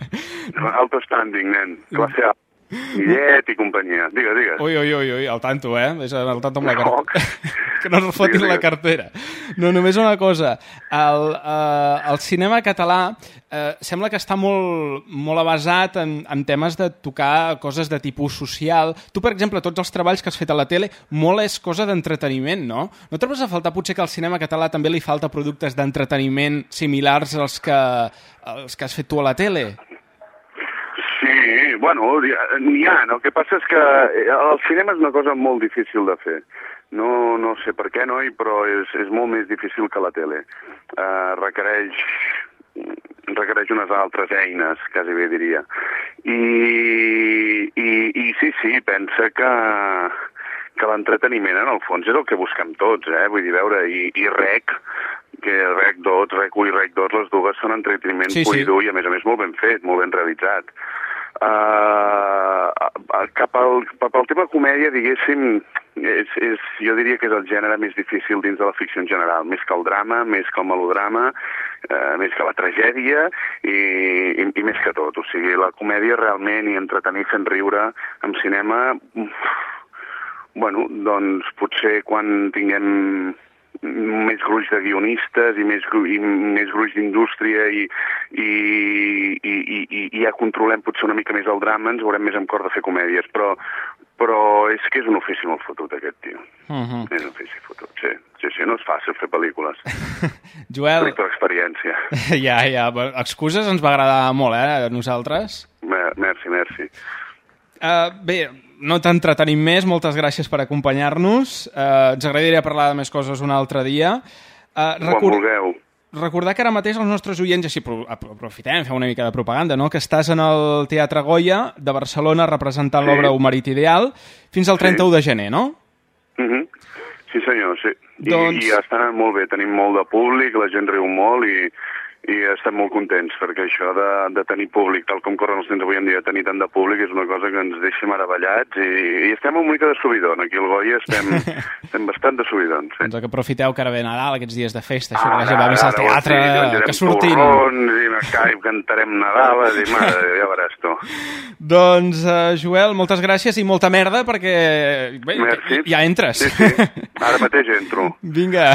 Alto standing, nen. Classe A. Millet i companyia. Digues, digues.
Ui, ui, ui, ui, al tanto, eh? És al tanto amb la cartera. que no es fotin la cartera. No, només una cosa. El, eh, el cinema català eh, sembla que està molt, molt avasat en, en temes de tocar coses de tipus social. Tu, per exemple, tots els treballs que has fet a la tele, molt és cosa d'entreteniment, no? No trobes a faltar potser que al cinema català també li falta productes d'entreteniment similars als que, als que has fet tu a la tele?
Bueno, n'hi ha. no? El que passa és que eh, el cinema és una cosa molt difícil de fer. No, no sé per què, noi, però és, és molt més difícil que la tele. Uh, requereix requereix unes altres eines, quasi bé diria. I, i, i sí, sí, pensa que, que l'entreteniment en el fons és el que busquem tots, eh? Vull dir, veure, i, i rec, que rec 2, rec 1 i rec 2, les dues són entreteniment
Sí,
sí, pur
sí.
i dur i a més a més molt ben fet, molt ben realitzat. Uh, cap, al, cap al tema comèdia, diguéssim, és, és, jo diria que és el gènere més difícil dins de la ficció en general, més que el drama, més que el melodrama, eh, més que la tragèdia i, i, i més que tot. O sigui, la comèdia realment i entretenir fent riure en cinema, uf, bueno, doncs potser quan tinguem més gruix de guionistes i més, i més gruix d'indústria i, i, i, i, i, ja controlem potser una mica més el drama, ens veurem més amb cor de fer comèdies, però, però és que és un ofici molt fotut, aquest tio.
Uh -huh.
És un ofici fotut, sí. Sí, sí, no és fàcil fer pel·lícules.
Joel,
Dic per experiència.
ja, ja, excuses ens va agradar molt, eh, a nosaltres.
Mer- Merci, merci.
Uh, bé, no t'entretenim més, moltes gràcies per acompanyar-nos. Uh, ens agradaria parlar de més coses un altre dia. Uh,
Quan vulgueu.
recordar que ara mateix els nostres oients, així apro- apro- aprofitem, fem una mica de propaganda, no? que estàs en el Teatre Goya de Barcelona representant
Sí.
l'obra Un marit ideal fins al 31 de gener, no?
Mhm. Sí, senyor, sí. I,
Doncs-
I està anant molt bé, tenim molt de públic, la gent riu molt i, i estem molt contents, perquè això de, de tenir públic, tal com corren els temps avui en dia, tenir tant de públic és una cosa que ens deixa meravellats i, i estem una mica de subidon. Aquí al Goya estem, estem bastant de subidon, sí.
Doncs que aprofiteu que ara ve Nadal, aquests dies de festa, això que la gent va més al teatre,
sí, menjarem
que surtin.
Torrons, i Macai, cantarem Nadales, i mare, ja veuràs tu.
Doncs, uh, Joel, moltes gràcies i molta merda perquè bé,
Merci.
ja entres.
Sí, sí, ara mateix entro.
Vinga,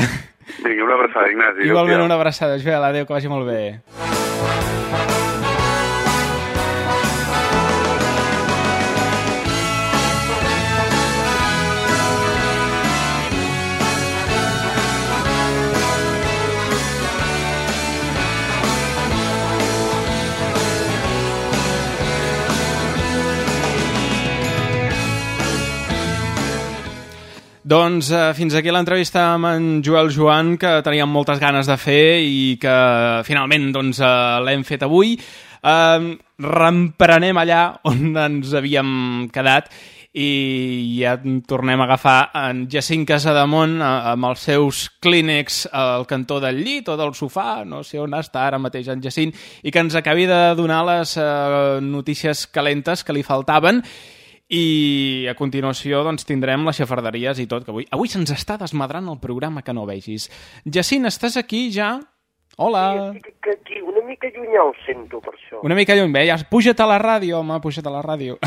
Vinga, una abraçada, Ignasi.
igualment una abraçada, Joel, adéu, que vagi molt bé. Doncs eh, fins aquí l'entrevista amb en Joel Joan, que teníem moltes ganes de fer i que finalment doncs, eh, l'hem fet avui. Eh, reemprenem allà on ens havíem quedat i ja tornem a agafar en Jacint Casademont eh, amb els seus clínex al cantó del llit o del sofà, no sé on està ara mateix en Jacint, i que ens acabi de donar les eh, notícies calentes que li faltaven i a continuació doncs, tindrem les xafarderies i tot, que avui, avui se'ns està desmadrant el programa que no vegis. Jacint, estàs aquí ja? Hola.
Estic aquí, una mica llunyà ho sento per això.
Una mica lluny, bé, ja, puja't a la ràdio, home, puja't a la ràdio.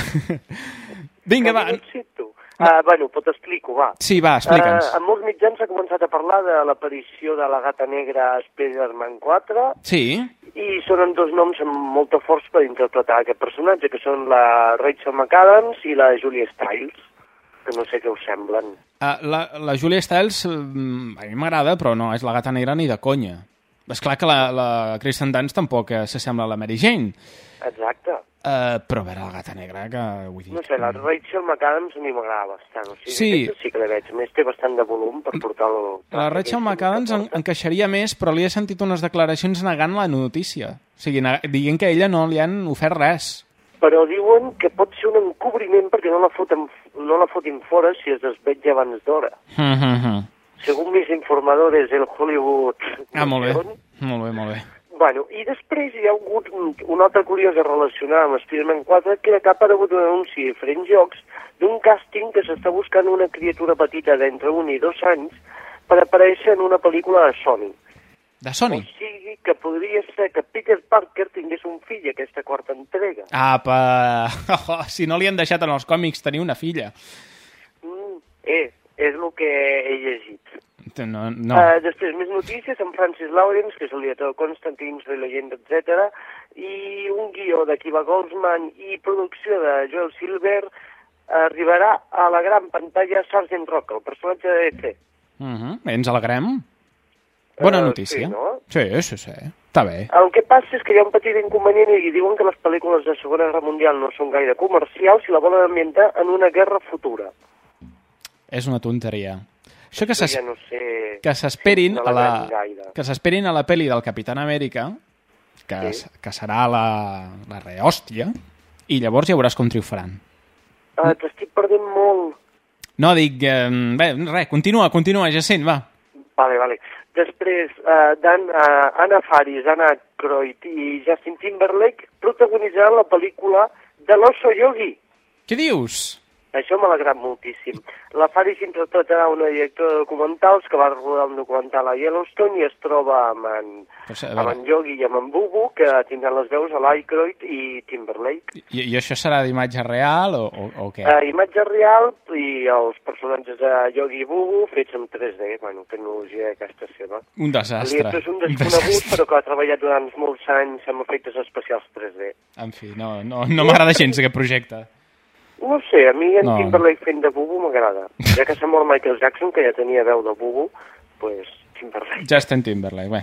Vinga, va.
No. Uh, bueno, però t'explico, va.
Sí, va, explica'ns.
Uh, en molts mitjans s'ha començat a parlar de l'aparició de la gata negra a Spider-Man 4
Sí,
i sonen dos noms amb molta força per interpretar aquest personatge, que són la Rachel McAdams i la Julia Stiles, que no sé què us semblen.
uh, la, la Julia Stiles mm, a mi m'agrada, però no és la gata negra ni de conya. És clar que la, la Kristen Dunst tampoc eh, s'assembla a la Mary Jane,
Exacte.
Uh, però a veure, la gata negra, que vull dir...
No sé, la Rachel McAdams a mi m'agrada bastant. O sigui,
Sí.
sí que la veig. A més, té bastant de volum per portar el...
La Rachel McAdams en, encaixaria més, però li he sentit unes declaracions negant la notícia. O sigui, dient que a ella no li han ofert res.
Però diuen que pot ser un encobriment perquè no la foten, no la fotin fora si es desvetja abans d'hora.
Mm -hmm.
Según mis informadores, el Hollywood...
Ah, molt bé. Molt bé, molt bé.
Bueno, i després hi ha hagut un, una altra curiosa relacionada amb Spider-Man 4, que era que ha aparegut un anunci a diferents jocs d'un càsting que s'està buscant una criatura petita d'entre un i dos anys per aparèixer en una pel·lícula de Sony.
De Sony?
O sigui que podria ser que Peter Parker tingués un fill aquesta quarta entrega.
Apa, oh, si no li han deixat en els còmics tenir una filla.
Mm, eh, és el que he llegit.
No, no.
Uh, després, més notícies, en Francis Lawrence, que és el director de Constantine, Soy Leyenda, etc. I un guió de Kiva Goldsman i producció de Joel Silver arribarà a la gran pantalla Sergeant Rock, el personatge de DC.
Uh -huh. Ens alegrem. Bona
Eh,
notícia.
Sí, no?
Sí, sí, sí. Està bé.
El que passa és que hi ha un petit inconvenient i diuen que les pel·lícules de Segona Guerra Mundial no són gaire comercials i la volen ambientar en una guerra futura.
És una tonteria. Això que
Això
s'es-
ja no sé...
que s'esperin
no
a la, que s'esperin a la pel·li del Capitán Amèrica, que,
Sí.
que serà la, la rehòstia, i llavors ja veuràs com triomfaran.
Ah, T'estic perdent molt.
No, dic... Eh, bé, res, continua, continua, Jacint, va.
Vale, vale. Després, uh, Dan, uh, Anna Faris, Anna Croyd i Justin Timberlake protagonitzaran la pel·lícula de l'Oso Yogi.
Què dius?
Això m'ha alegrat moltíssim. La Faris interpretarà una directora de documentals que va rodar un documental a Yellowstone i es troba amb en,
a
amb en Yogi i amb en Bubu, que tindran les veus a l'Aykroyd i Timberlake.
i, I això serà d'imatge real o, o, o què?
Uh, imatge real i els personatges de Yogi i Bubu fets en 3D, bueno, tecnologia aquesta seva.
Un desastre.
És un
Un
desconegut,
desastre.
però que ha treballat durant molts anys amb efectes especials 3D.
En fi, no, no, no m'agrada gens aquest projecte.
No sé, a mi en
No.
Timberlake fent de Bubu m'agrada. Ja que s'ha mort Michael Jackson, que ja tenia veu de Bubu, pues Timberlake.
Justin Timberlake, bé.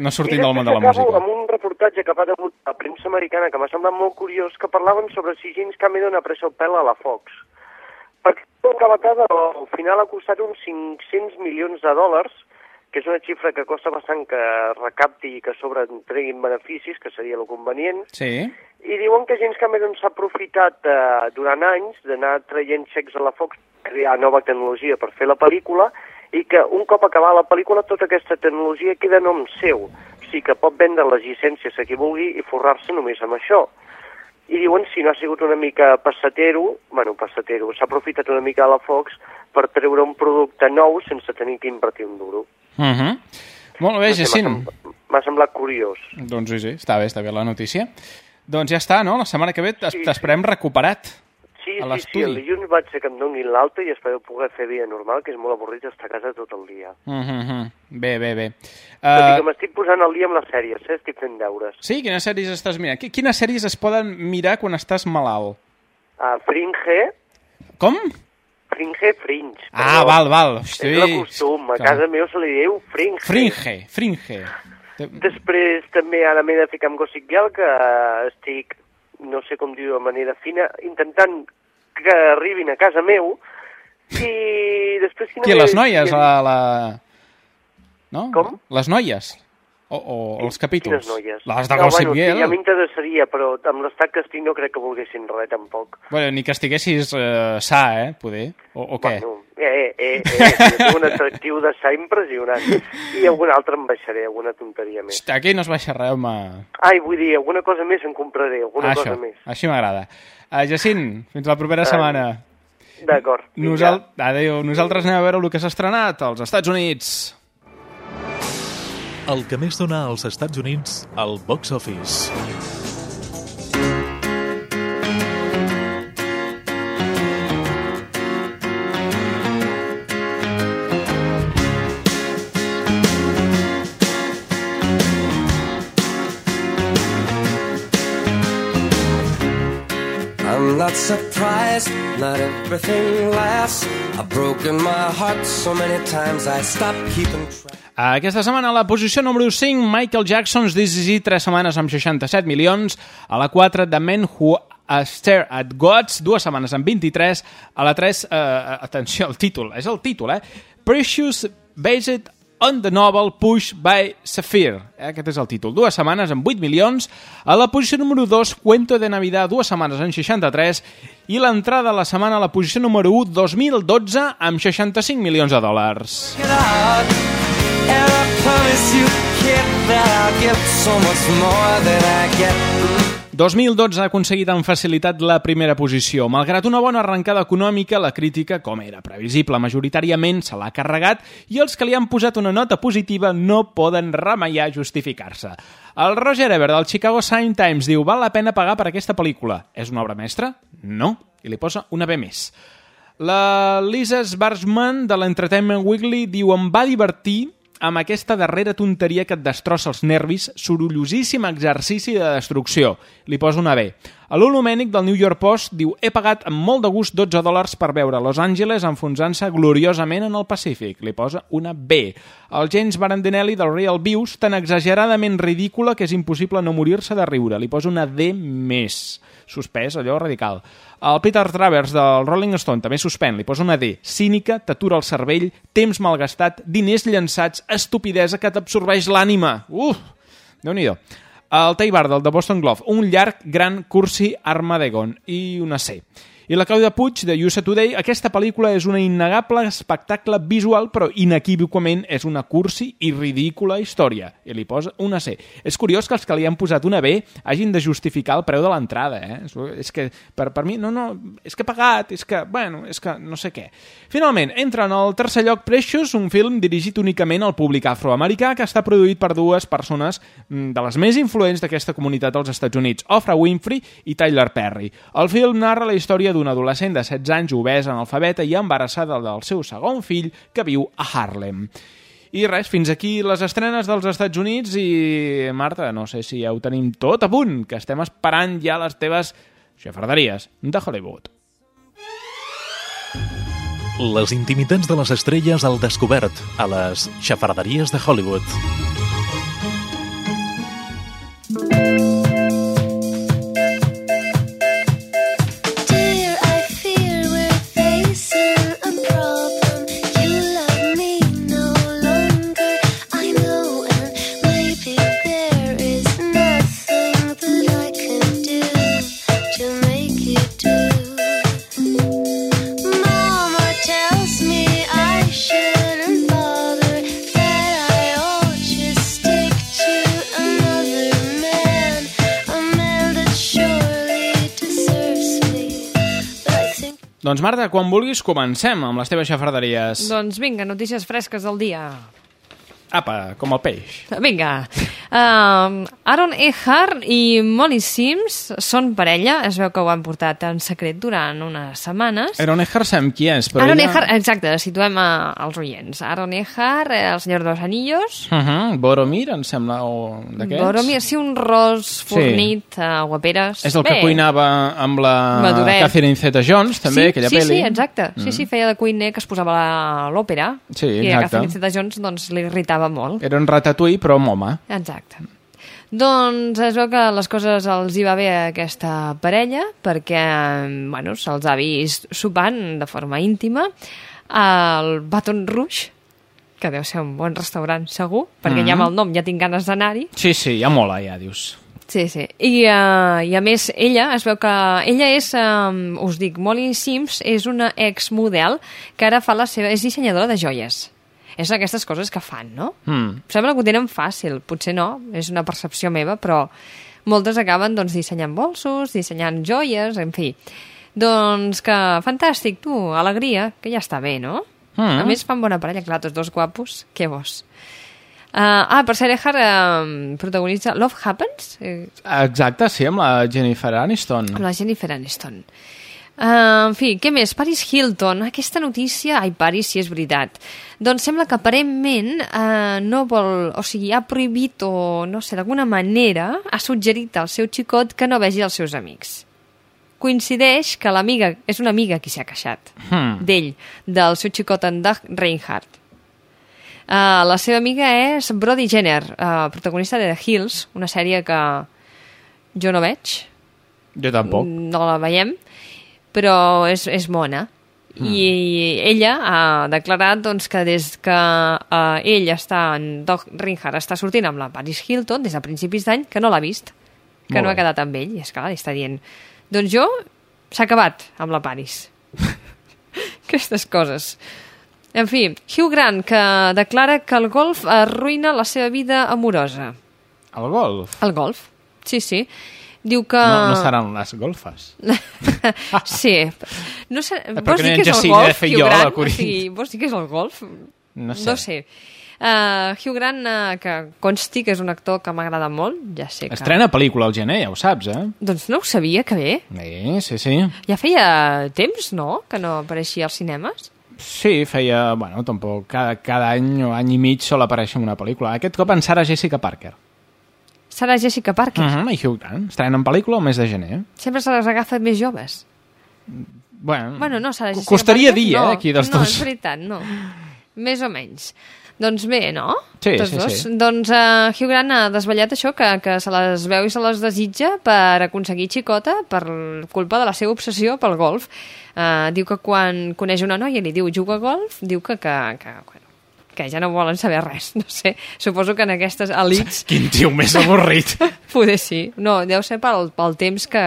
No sortint del món de la música.
amb un reportatge que va debutar a la premsa americana que m'ha semblat molt curiós, que parlaven sobre si James Cameron ha pres el pèl a la Fox. Perquè la batada al final ha costat uns 500 milions de dòlars, que és una xifra que costa bastant que recapti i que a sobre en treguin beneficis, que seria el convenient,
Sí?
i diuen que James Cameron s'ha aprofitat eh, durant anys d'anar traient xecs a la Fox crear nova tecnologia per fer la pel·lícula i que un cop acabada la pel·lícula tota aquesta tecnologia queda a nom seu. O sigui que pot vendre les llicències a qui vulgui i forrar-se només amb això. I diuen si no ha sigut una mica passatero, bueno, passatero, s'ha aprofitat una mica de la Fox per treure un producte nou sense tenir que invertir un duro.
Uh -huh. Molt bé,
No sé,
Jacint.
M'ha semblat curiós.
Doncs sí, sí, està bé, està bé la notícia. Doncs ja està, no? La setmana que ve t'es- t'esperem recuperat.
Sí,
a
sí, sí, el dilluns vaig ser que em donin l'alta i espero poder fer vida normal, que és molt avorrit estar a casa tot el dia.
Uh -huh. Bé, bé, bé.
Tot i que
Uh,
m'estic posant al dia amb les sèries, eh? estic fent deures.
sí, quines sèries estàs mirant? Qui- Quines sèries es poden mirar quan estàs malalt?
Uh, Fringe,
Com?
Fringe, Fringe.
Ah, val, val. Hosti,
És un costum, a casa meu se li diu Fringe.
Fringe, fringe.
Després també ara m'he de ficar amb Gossip Girl, que estic, no sé com dir de manera fina, intentant que arribin a casa meu, i després...
Qui, les noies? La, la... No?
Com?
Les noies? O, o els capítols?
Quines noies?
Les de
no,
Gossip
bueno,
Girl?
Sí, a mi m'interessaria, però amb l'estat que estic no crec que volguessin res, tampoc.
Bueno, ni que estiguessis eh, sa, eh, poder. O, o què?
Bueno, eh, eh, eh, tinc un atractiu de sa impressionant. I alguna altra em baixaré, alguna tonteria més.
Aquí no es baixa res, home.
Ai, vull dir, alguna cosa més em compraré, alguna
Això,
cosa més.
així m'agrada. Uh, Jacint, fins la propera
Ah,
setmana.
D'acord.
Nosal... Adéu. Nosaltres anem a veure el que s'ha estrenat als Estats Units.
El que més dona als Estats Units al box office.
I'm not surprised, not everything lasts. I've broken my heart so many times I stopped keeping track.
Aquesta setmana a la posició número 5, Michael Jackson's This Is It, 3 setmanes amb 67 milions. A la 4, The Men Who Stare at Gods, dues setmanes amb 23. A la 3, eh, atenció, el títol, és el títol, eh? Precious Based on the Novel Push by Sapphire. Eh? Aquest és el títol. Dues setmanes amb 8 milions. A la posició número 2, Cuento de Navidad, dues setmanes amb 63. I l'entrada a la setmana a la posició número 1, 2012, amb 65 milions de dòlars.
And I promise you, kid, that I'll so much more than I get.
2012 ha aconseguit amb facilitat la primera posició. Malgrat una bona arrencada econòmica, la crítica, com era previsible, majoritàriament se l'ha carregat i els que li han posat una nota positiva no poden remeiar justificar-se. El Roger Ebert del Chicago Sun Times diu val la pena pagar per aquesta pel·lícula. És una obra mestra? No. I li posa una B més. La Lisa Sbarsman de l'Entertainment Weekly diu em va divertir amb aquesta darrera tonteria que et destrossa els nervis, sorollosíssim exercici de destrucció. Li poso una B. L'Olomènic del New York Post diu he pagat amb molt de gust 12 dòlars per veure Los Angeles enfonsant-se gloriosament en el Pacífic. Li posa una B. El James Barandinelli del Real Views, tan exageradament ridícula que és impossible no morir-se de riure. Li posa una D més. Suspès, allò radical. El Peter Travers del Rolling Stone també suspèn, li posa una D. Cínica, t'atura el cervell, temps malgastat, diners llançats, estupidesa que t'absorbeix l'ànima. Uf! Déu-n'hi-do. El Teibar del The Boston Globe, un llarg, gran cursi Armageddon i una C. I la Clàudia Puig, de USA Today, aquesta pel·lícula és una innegable espectacle visual, però inequívocament és una cursi i ridícula història. I li posa una C. És curiós que els que li han posat una B hagin de justificar el preu de l'entrada, eh? És- que, per, per mi, no, no, és que pagat, és que, bueno, és que no sé què. Finalment, entra en el tercer lloc Precious, un film dirigit únicament al públic afroamericà que està produït per dues persones mm, de les més influents d'aquesta comunitat als Estats Units, Oprah Winfrey i Tyler Perry. El film narra la història d'una adolescent de 16 anys obesa, analfabeta i embarassada del seu segon fill que viu a Harlem. I res, fins aquí les estrenes dels Estats Units i, Marta, no sé si ja ho tenim tot a punt, que estem esperant ja les teves xafarderies de Hollywood.
Les intimitats de les estrelles al descobert a les xafarderies de Hollywood.
Doncs Marta, quan vulguis comencem amb les teves xafarderies.
Doncs vinga, notícies fresques del dia.
Apa, com el peix.
Vinga. Um, Aaron Eckhart i Molly Sims són parella. Es veu que ho han portat en secret durant unes setmanes.
Aaron Eckhart sabem qui és, però
Aaron
ella...
Exacte, situem a, als oients. Aaron Eckhart, eh, el senyor dels anillos.
Uh -huh, Boromir, em sembla, o d'aquests.
Boromir, sí, un ros fornit, sí. uh, guaperes.
És el que
Bé,
cuinava amb la
Maduret.
Catherine Zeta-Jones, també,
sí,
aquella
sí,
pel·li.
Sí, exacte. Sí,
Mm.
sí, feia de cuiner que es posava a l'òpera.
Sí,
I a
exacte.
Catherine Zeta-Jones doncs, li irritava molt.
Era un ratatouille, però amb home.
Exacte. Doncs es veu que les coses els hi va bé a aquesta parella perquè bueno, se'ls ha vist sopant de forma íntima al Baton Rouge, que deu ser un bon restaurant segur, perquè
Mhm.
ja amb el nom ja tinc ganes d'anar-hi.
Sí, sí, ja mola, ja, dius.
Sí, sí. I, uh, I a més, ella, es veu que ella és, um, us dic, Molly Sims és una exmodel que ara fa la seva... és dissenyadora de joies. És aquestes coses que fan, no?
Mm.
Sembla que ho tenen fàcil, potser no, és una percepció meva, però moltes acaben doncs, dissenyant bolsos, dissenyant joies, en fi. Doncs que fantàstic, tu, alegria, que ja està bé, no?
Mm.
A més fan bona parella, clar, tots dos guapos, què vols? Uh, ah, per ser Eckhart uh, protagonitza Love Happens, eh,
Exacte, sí, amb la Jennifer Aniston.
amb la Jennifer Aniston. Uh, en fi, què més? Paris Hilton. Aquesta notícia... Ai, Paris, si és veritat. Doncs sembla que aparentment uh, no vol... O sigui, ha prohibit o, no sé, d'alguna manera ha suggerit al seu xicot que no vegi els seus amics. Coincideix que l'amiga... És una amiga qui s'ha queixat
Hmm.
d'ell, del seu xicot en Doug Reinhardt. Uh, la seva amiga és Brody Jenner, uh, protagonista de The Hills, una sèrie que jo no veig,
Jo tampoc.
no la veiem, però és, és mona. Mm. I ella ha declarat doncs, que des que uh, ell està, en Doug Reinhardt està sortint amb la Paris Hilton des de principis d'any, que no l'ha vist, que
Molt
no ha
bé.
quedat amb ell, i és clar, li està dient doncs jo s'ha acabat amb la Paris. Aquestes coses. En fi, Hugh Grant, que declara que el golf arruïna la seva vida amorosa.
El golf?
El golf, sí, sí. Diu que...
No, no seran les golfes.
sí. No sé,
Però
vols dir que és el golf, Hugh
jo,
Grant? O sigui, vols dir que és el golf?
No sé.
No sé. Uh, Hugh Grant, uh, que consti que és un actor que m'agrada molt, ja sé que...
Estrena pel·lícula al gener, ja ho saps, eh?
Doncs no ho sabia, que bé.
Sí, sí, sí.
Ja feia temps, no?, que no apareixia als cinemes.
Sí, feia... Bueno, tampoc... Cada, cada any o any i mig sol aparèixer en una pel·lícula. Aquest cop en Sarah Jessica Parker.
Sarah Jessica Parker.
Uh -huh, I Hugh Grant. Estrenen pel·lícula el mes de gener.
Sempre se les agafa més joves.
Bueno,
Bueno, no, Sarah Jessica
costaria
Parker,
dir, eh,
no.
aquí dels
no,
dos.
és veritat, no. Més o menys. Doncs bé, no?
Sí,
Tots
sí,
dos.
sí.
Doncs uh, Hugh Grant ha desvetllat això, que, que se les veu i se les desitja per aconseguir xicota per culpa de la seva obsessió pel golf. Uh, diu que quan coneix una noia i li diu juga a golf, diu que, que, que, que ja no volen saber res, no sé. Suposo que en aquestes elites...
Quin tio més avorrit.
Poder sí. No, deu ser pel, pel temps que,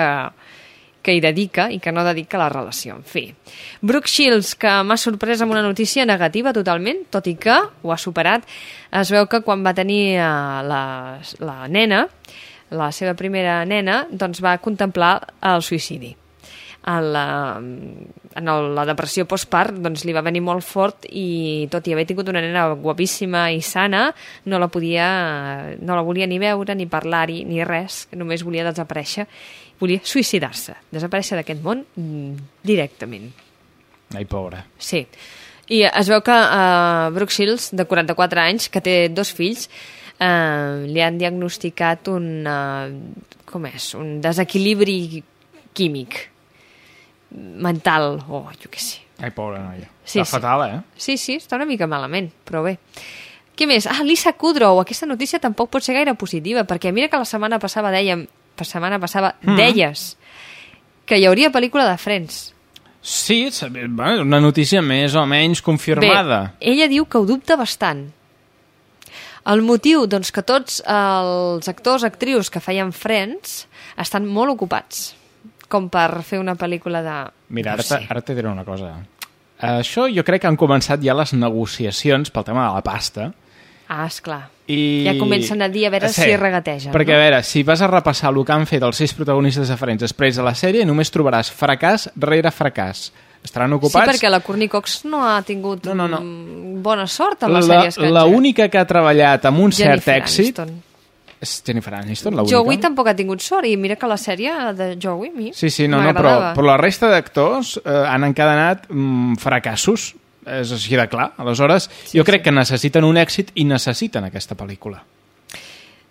que hi dedica i que no dedica a la relació. En fi. Brooke Shields, que m'ha sorprès amb una notícia negativa totalment, tot i que ho ha superat. Es veu que quan va tenir uh, la, la nena, la seva primera nena, doncs va contemplar el suïcidi. En la, en el, la depressió postpart doncs, li va venir molt fort i tot i haver tingut una nena guapíssima i sana no la podia no la volia ni veure, ni parlar-hi, ni res només volia desaparèixer volia suïcidar-se, desaparèixer d'aquest món mm, directament
Ai, pobra.
Sí. I es veu que uh, Brooke Shields, de 44 anys, que té dos fills, uh, li han diagnosticat un, uh, com és, un desequilibri químic, mental, o oh, jo què sé.
Ai, pobra noia.
Sí,
Està
sí.
fatal, eh?
Sí, sí, està una mica malament, però bé. Què més? Ah, Lisa Kudrow. Aquesta notícia tampoc pot ser gaire positiva, perquè mira que la setmana passada dèiem, la setmana passada
Mm.
deies que hi hauria pel·lícula de Friends.
Sí, bueno, una notícia més o menys confirmada.
Bé, ella diu que ho dubta bastant. El motiu, doncs, que tots els actors, actrius que feien Friends estan molt ocupats com per fer una pel·lícula de...
Mira,
no
ara,
sé.
ara te diré una cosa. Això jo crec que han començat ja les negociacions pel tema de la pasta.
Ah, esclar.
I...
Ja comencen a dir a veure si regategen,
Perquè,
no?
a veure, si vas a repassar el que han fet els sis protagonistes de Friends després de la sèrie, només trobaràs fracàs rere fracàs. Estaran
Sí,
ocupats...
perquè la Courtney Cox no ha tingut no, no, no. bona sort amb les
la,
sèries que
la
han
única que ha treballat amb un cert
Jennifer
èxit
Aniston.
És Jennifer Aniston, l'única.
Joey tampoc ha tingut sort i mira que la sèrie de Joey mi
Sí, sí, no, no, però, però la resta d'actors eh, han encadenat mm, fracassos, és així de clar. Aleshores, sí, jo crec sí. que necessiten un èxit i necessiten aquesta pel·lícula.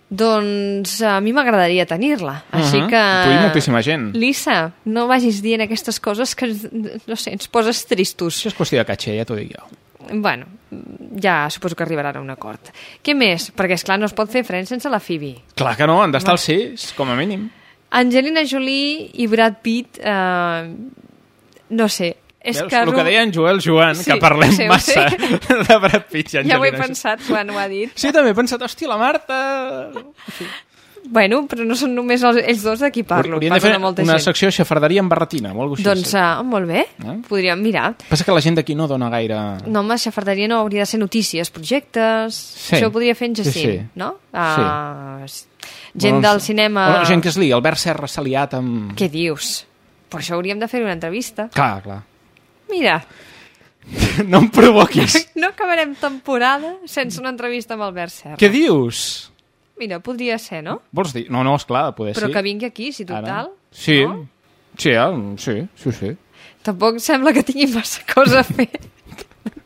Doncs a mi m'agradaria tenir-la. Així
Mhm.
que...
Tu i moltíssima gent.
Lisa, no vagis dient aquestes coses que, no sé, ens poses tristos.
Això és qüestió de caché, ja t'ho dic jo.
Bueno, ja suposo que arribaran a un acord. Què més? Perquè, és clar no es pot fer Friends sense la Phoebe.
Clar que no, han d'estar als sis, com a mínim.
Angelina Jolie i Brad Pitt, eh, no sé, és
Veus?
que...
El que deia en Joel Joan,
Sí,
que parlem
sé, ho
massa
sé.
de Brad Pitt i Angelina
Ja ho he pensat quan ho ha dit.
Sí, també he pensat, hòstia, la Marta...
Bueno, però no són només els, ells dos de qui parlo,
Hauríem de fer
molta
una
gent.
secció xafarderia amb barretina o alguna cosa
Doncs,
així.
uh, molt bé,
Eh?
podríem mirar.
Passa que la gent d'aquí no dona gaire...
No, home, xafarderia no hauria de ser notícies, projectes...
Sí.
Això ho podria fer en
Sí,
Jacint,
sí.
no? Uh, gent
Bueno,
del cinema...
Bueno, gent que es li, Albert Serra s'ha liat amb...
Què dius? Per això hauríem de fer una entrevista.
Clar, clar.
Mira,
No em provoquis.
no acabarem temporada sense una entrevista amb Albert Serra.
Què dius?
Mira, podria ser, no?
Vols dir? No, no, esclar, poder
Però
sí.
que vingui aquí, si total...
Ara. Sí,
No?
sí, ah, sí, sí, sí.
Tampoc sembla que tingui massa cosa a fer.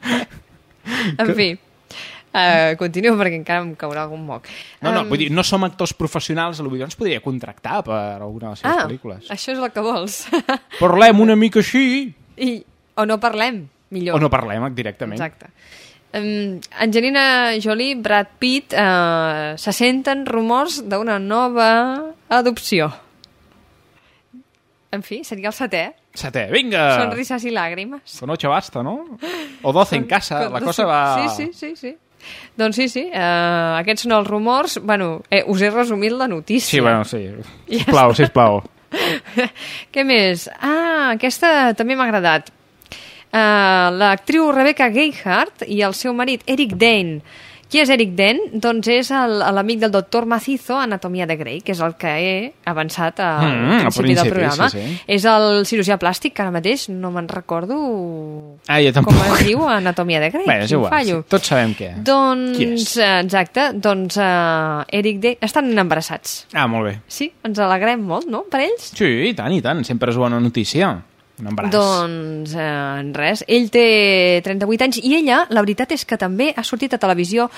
en fi, uh, continuo perquè encara em caurà algun moc.
No, no,
Em,
vull dir, no som actors professionals, potser ens podria contractar per alguna de les seves
ah,
pel·lícules.
això és el que vols.
Parlem una mica així,
I, o no parlem, millor.
o no parlem directament.
Exacte. Um, Angelina Jolie, Brad Pitt, uh, se senten rumors d'una nova adopció. En fi, seria el setè.
Setè, vinga!
Sonrisas i làgrimes.
Con ocho basta, no? O doce en casa, la cosa va...
Sí, sí, sí, sí. Doncs sí, sí, uh, aquests són els rumors. Bueno, eh, us he resumit la notícia.
Sí, bueno, sí.
Ja
Sisplau, sisplau.
Què més? Ah, aquesta també m'ha agradat. Uh, L'actriu Rebecca Gayhart i el seu marit Eric Dane. Qui és Eric Dane? Doncs és l'amic del doctor Macizo Anatomia de Grey, que és el que he avançat al
Mm,
principi,
principi,
del programa.
sí, sí.
És el cirurgià plàstic, que ara mateix no me'n recordo
Ah, jo
com es diu Anatomia de Grey.
Bé, és igual,
fallo.
sí, tots sabem què. Qui
Doncs,
és?
eh, exacte, doncs uh, Eric Dane... Estan embarassats.
Ah, molt bé.
Sí, ens alegrem molt, no?, per ells.
Sí, i tant, i tant. Sempre és bona notícia. Un embaràs.
Doncs eh, res, ell té 38 anys i ella, la veritat és que també ha sortit a televisió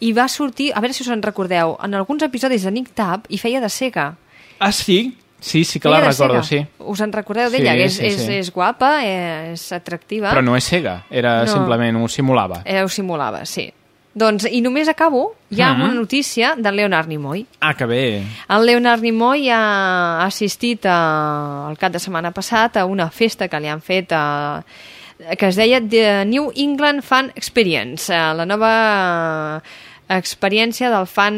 i va sortir, a veure si us en recordeu, en alguns episodis de Nick Tab i feia de cega.
Ah, sí? Sí, sí que la
Feia de
recordo,
cega.
sí.
Us en recordeu d'ella?
Sí,
és,
sí,
és,
sí.
és guapa, és atractiva.
Però no és cega, era
No.
simplement, ho simulava.
Eh, ho simulava, sí. Doncs, i només acabo ja amb
Mhm.
una notícia del Leonard Nimoy.
Ah, que bé.
El Leonard Nimoy ha assistit a, el cap de setmana passat a una festa que li han fet a, que es deia The New England Fan Experience, la nova experiència del fan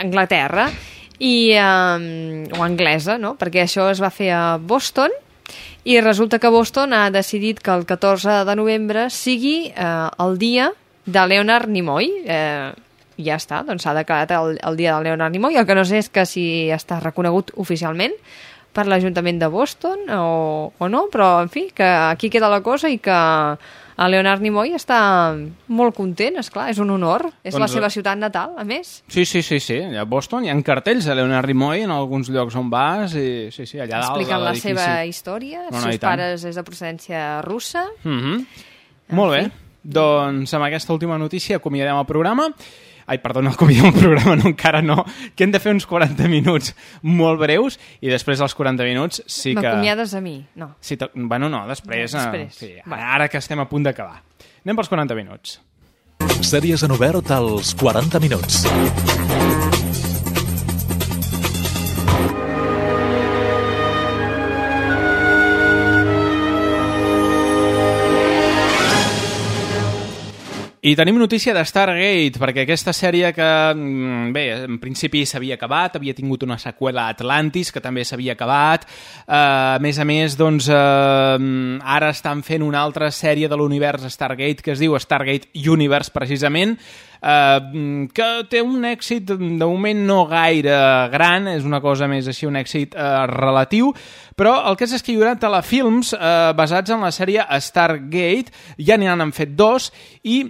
Anglaterra i, eh, o anglesa, no? perquè això es va fer a Boston i resulta que Boston ha decidit que el 14 de novembre sigui eh, el dia de Leonard Nimoy. Eh, ja està, doncs s'ha declarat el, el dia de Leonard Nimoy. El que no sé és que si està reconegut oficialment per l'Ajuntament de Boston o, o no, però en fi, que aquí queda la cosa i que el Leonard Nimoy està molt content, és clar, és un honor. És la
Doncs,
seva ciutat natal, a més.
Sí, sí, sí, sí. A Boston hi ha cartells de Leonard Nimoy en alguns llocs on vas i sí, sí, allà dalt.
Explicant
a
la seva història,
No,
els
no, i
seus pares és de procedència russa.
Mm -hmm. Molt bé. Doncs amb aquesta última notícia acomiadem el programa. Ai, perdó, no acomiadem el programa, no, encara no. Que hem de fer uns 40 minuts molt breus i després dels 40 minuts sí que...
M'acomiades a mi? No.
Sí, to- bueno, no, després.
No,
eh,
després.
Sí, ara, ara que estem a punt d'acabar. Anem pels 40 minuts.
Sèries en obert als 40 minuts.
I tenim notícia de Stargate, perquè aquesta sèrie que, mm, bé, en principi s'havia acabat, havia tingut una seqüela Atlantis, que també s'havia acabat. Eh, a més a més, doncs, eh, ara estan fent una altra sèrie de l'univers Stargate, que es diu Stargate Universe, precisament, eh, que té un èxit de moment no gaire gran, és una cosa més així, un èxit eh, relatiu, però el que hi haurà telefilms eh, basats en la sèrie Stargate, ja n'hi han fet dos, i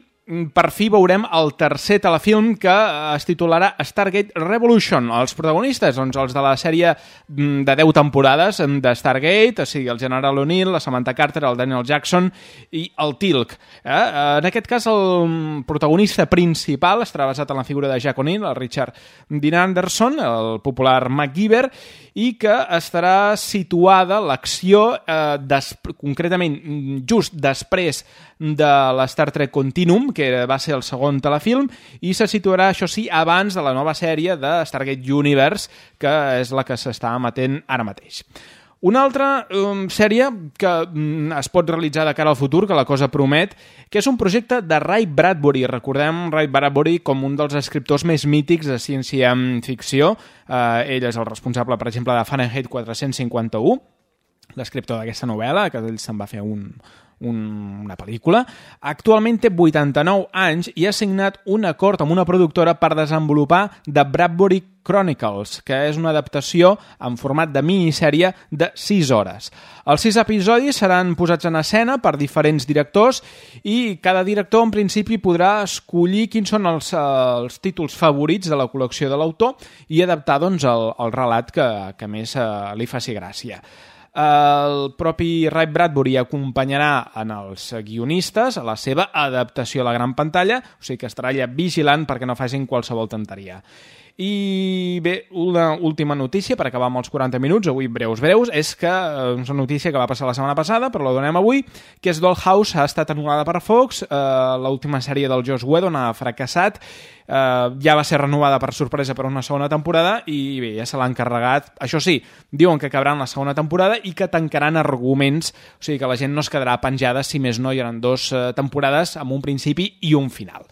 per fi veurem el tercer telefilm que eh, es titularà Stargate Revolution. Els protagonistes, doncs els de la sèrie mm, de 10 temporades mm, de Stargate, o sigui, el General O'Neill, la Samantha Carter, el Daniel Jackson i el Tilk. Eh? En aquest cas, el mm, protagonista principal estarà basat en la figura de Jack O'Neill, el Richard Dean Anderson, el popular MacGyver, i que estarà situada l'acció eh, concretament mm, just després de l'Star Trek Continuum, que va ser el segon telefilm, i se situarà, això sí, abans de la nova sèrie de Stargate Universe, que és la que s'està emetent ara mateix. Una altra um, sèrie que um, es pot realitzar de cara al futur, que la cosa promet, que és un projecte de Ray Bradbury. Recordem Ray Bradbury com un dels escriptors més mítics de ciència-ficció. Uh, ell és el responsable, per exemple, de Fahrenheit 451, l'escriptor d'aquesta novel·la, que ell se'n va fer un, un, una pel·lícula. Actualment té 89 anys i ha signat un acord amb una productora per desenvolupar The Bradbury Chronicles, que és una adaptació en format de minissèrie de 6 hores. Els 6 episodis seran posats en escena per diferents directors i cada director en principi podrà escollir quins són els, eh, els títols favorits de la col·lecció de l'autor i adaptar doncs, el, el relat que, que més eh, li faci gràcia. El propi Ray Bradbury acompanyarà en els guionistes a la seva adaptació a la gran pantalla, o sigui que estarà allà vigilant perquè no facin qualsevol tonteria. I bé, una última notícia per acabar amb els 40 minuts, avui breus breus, és que eh, és una notícia que va passar la setmana passada, però la donem avui, que és Dollhouse ha estat anul·lada per Fox, eh, l'última sèrie del Josh Whedon ha fracassat, eh, ja va ser renovada per sorpresa per una segona temporada i bé, ja se l'han carregat. Això sí, diuen que acabaran la segona temporada i que tancaran arguments, o sigui que la gent no es quedarà penjada si més no hi haran dues eh, temporades amb un principi i un final.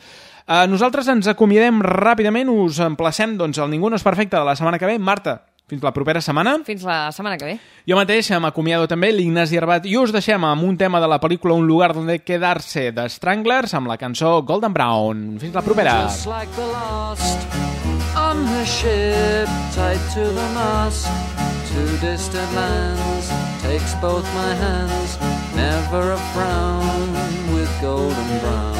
Uh, nosaltres ens acomiadem ràpidament, us emplacem doncs, al Ningú no és perfecte de la setmana que ve. Marta, fins la propera setmana.
Fins la setmana que ve.
Jo mateix m'acomiado també l'Ignasi Arbat i us deixem amb un tema de la pel·lícula Un lugar donde quedarse de Stranglers amb la cançó Golden Brown. Fins la propera.
Just like the last on the ship, tied to the mast, to distant lands, takes both my hands, never a frown with golden brown.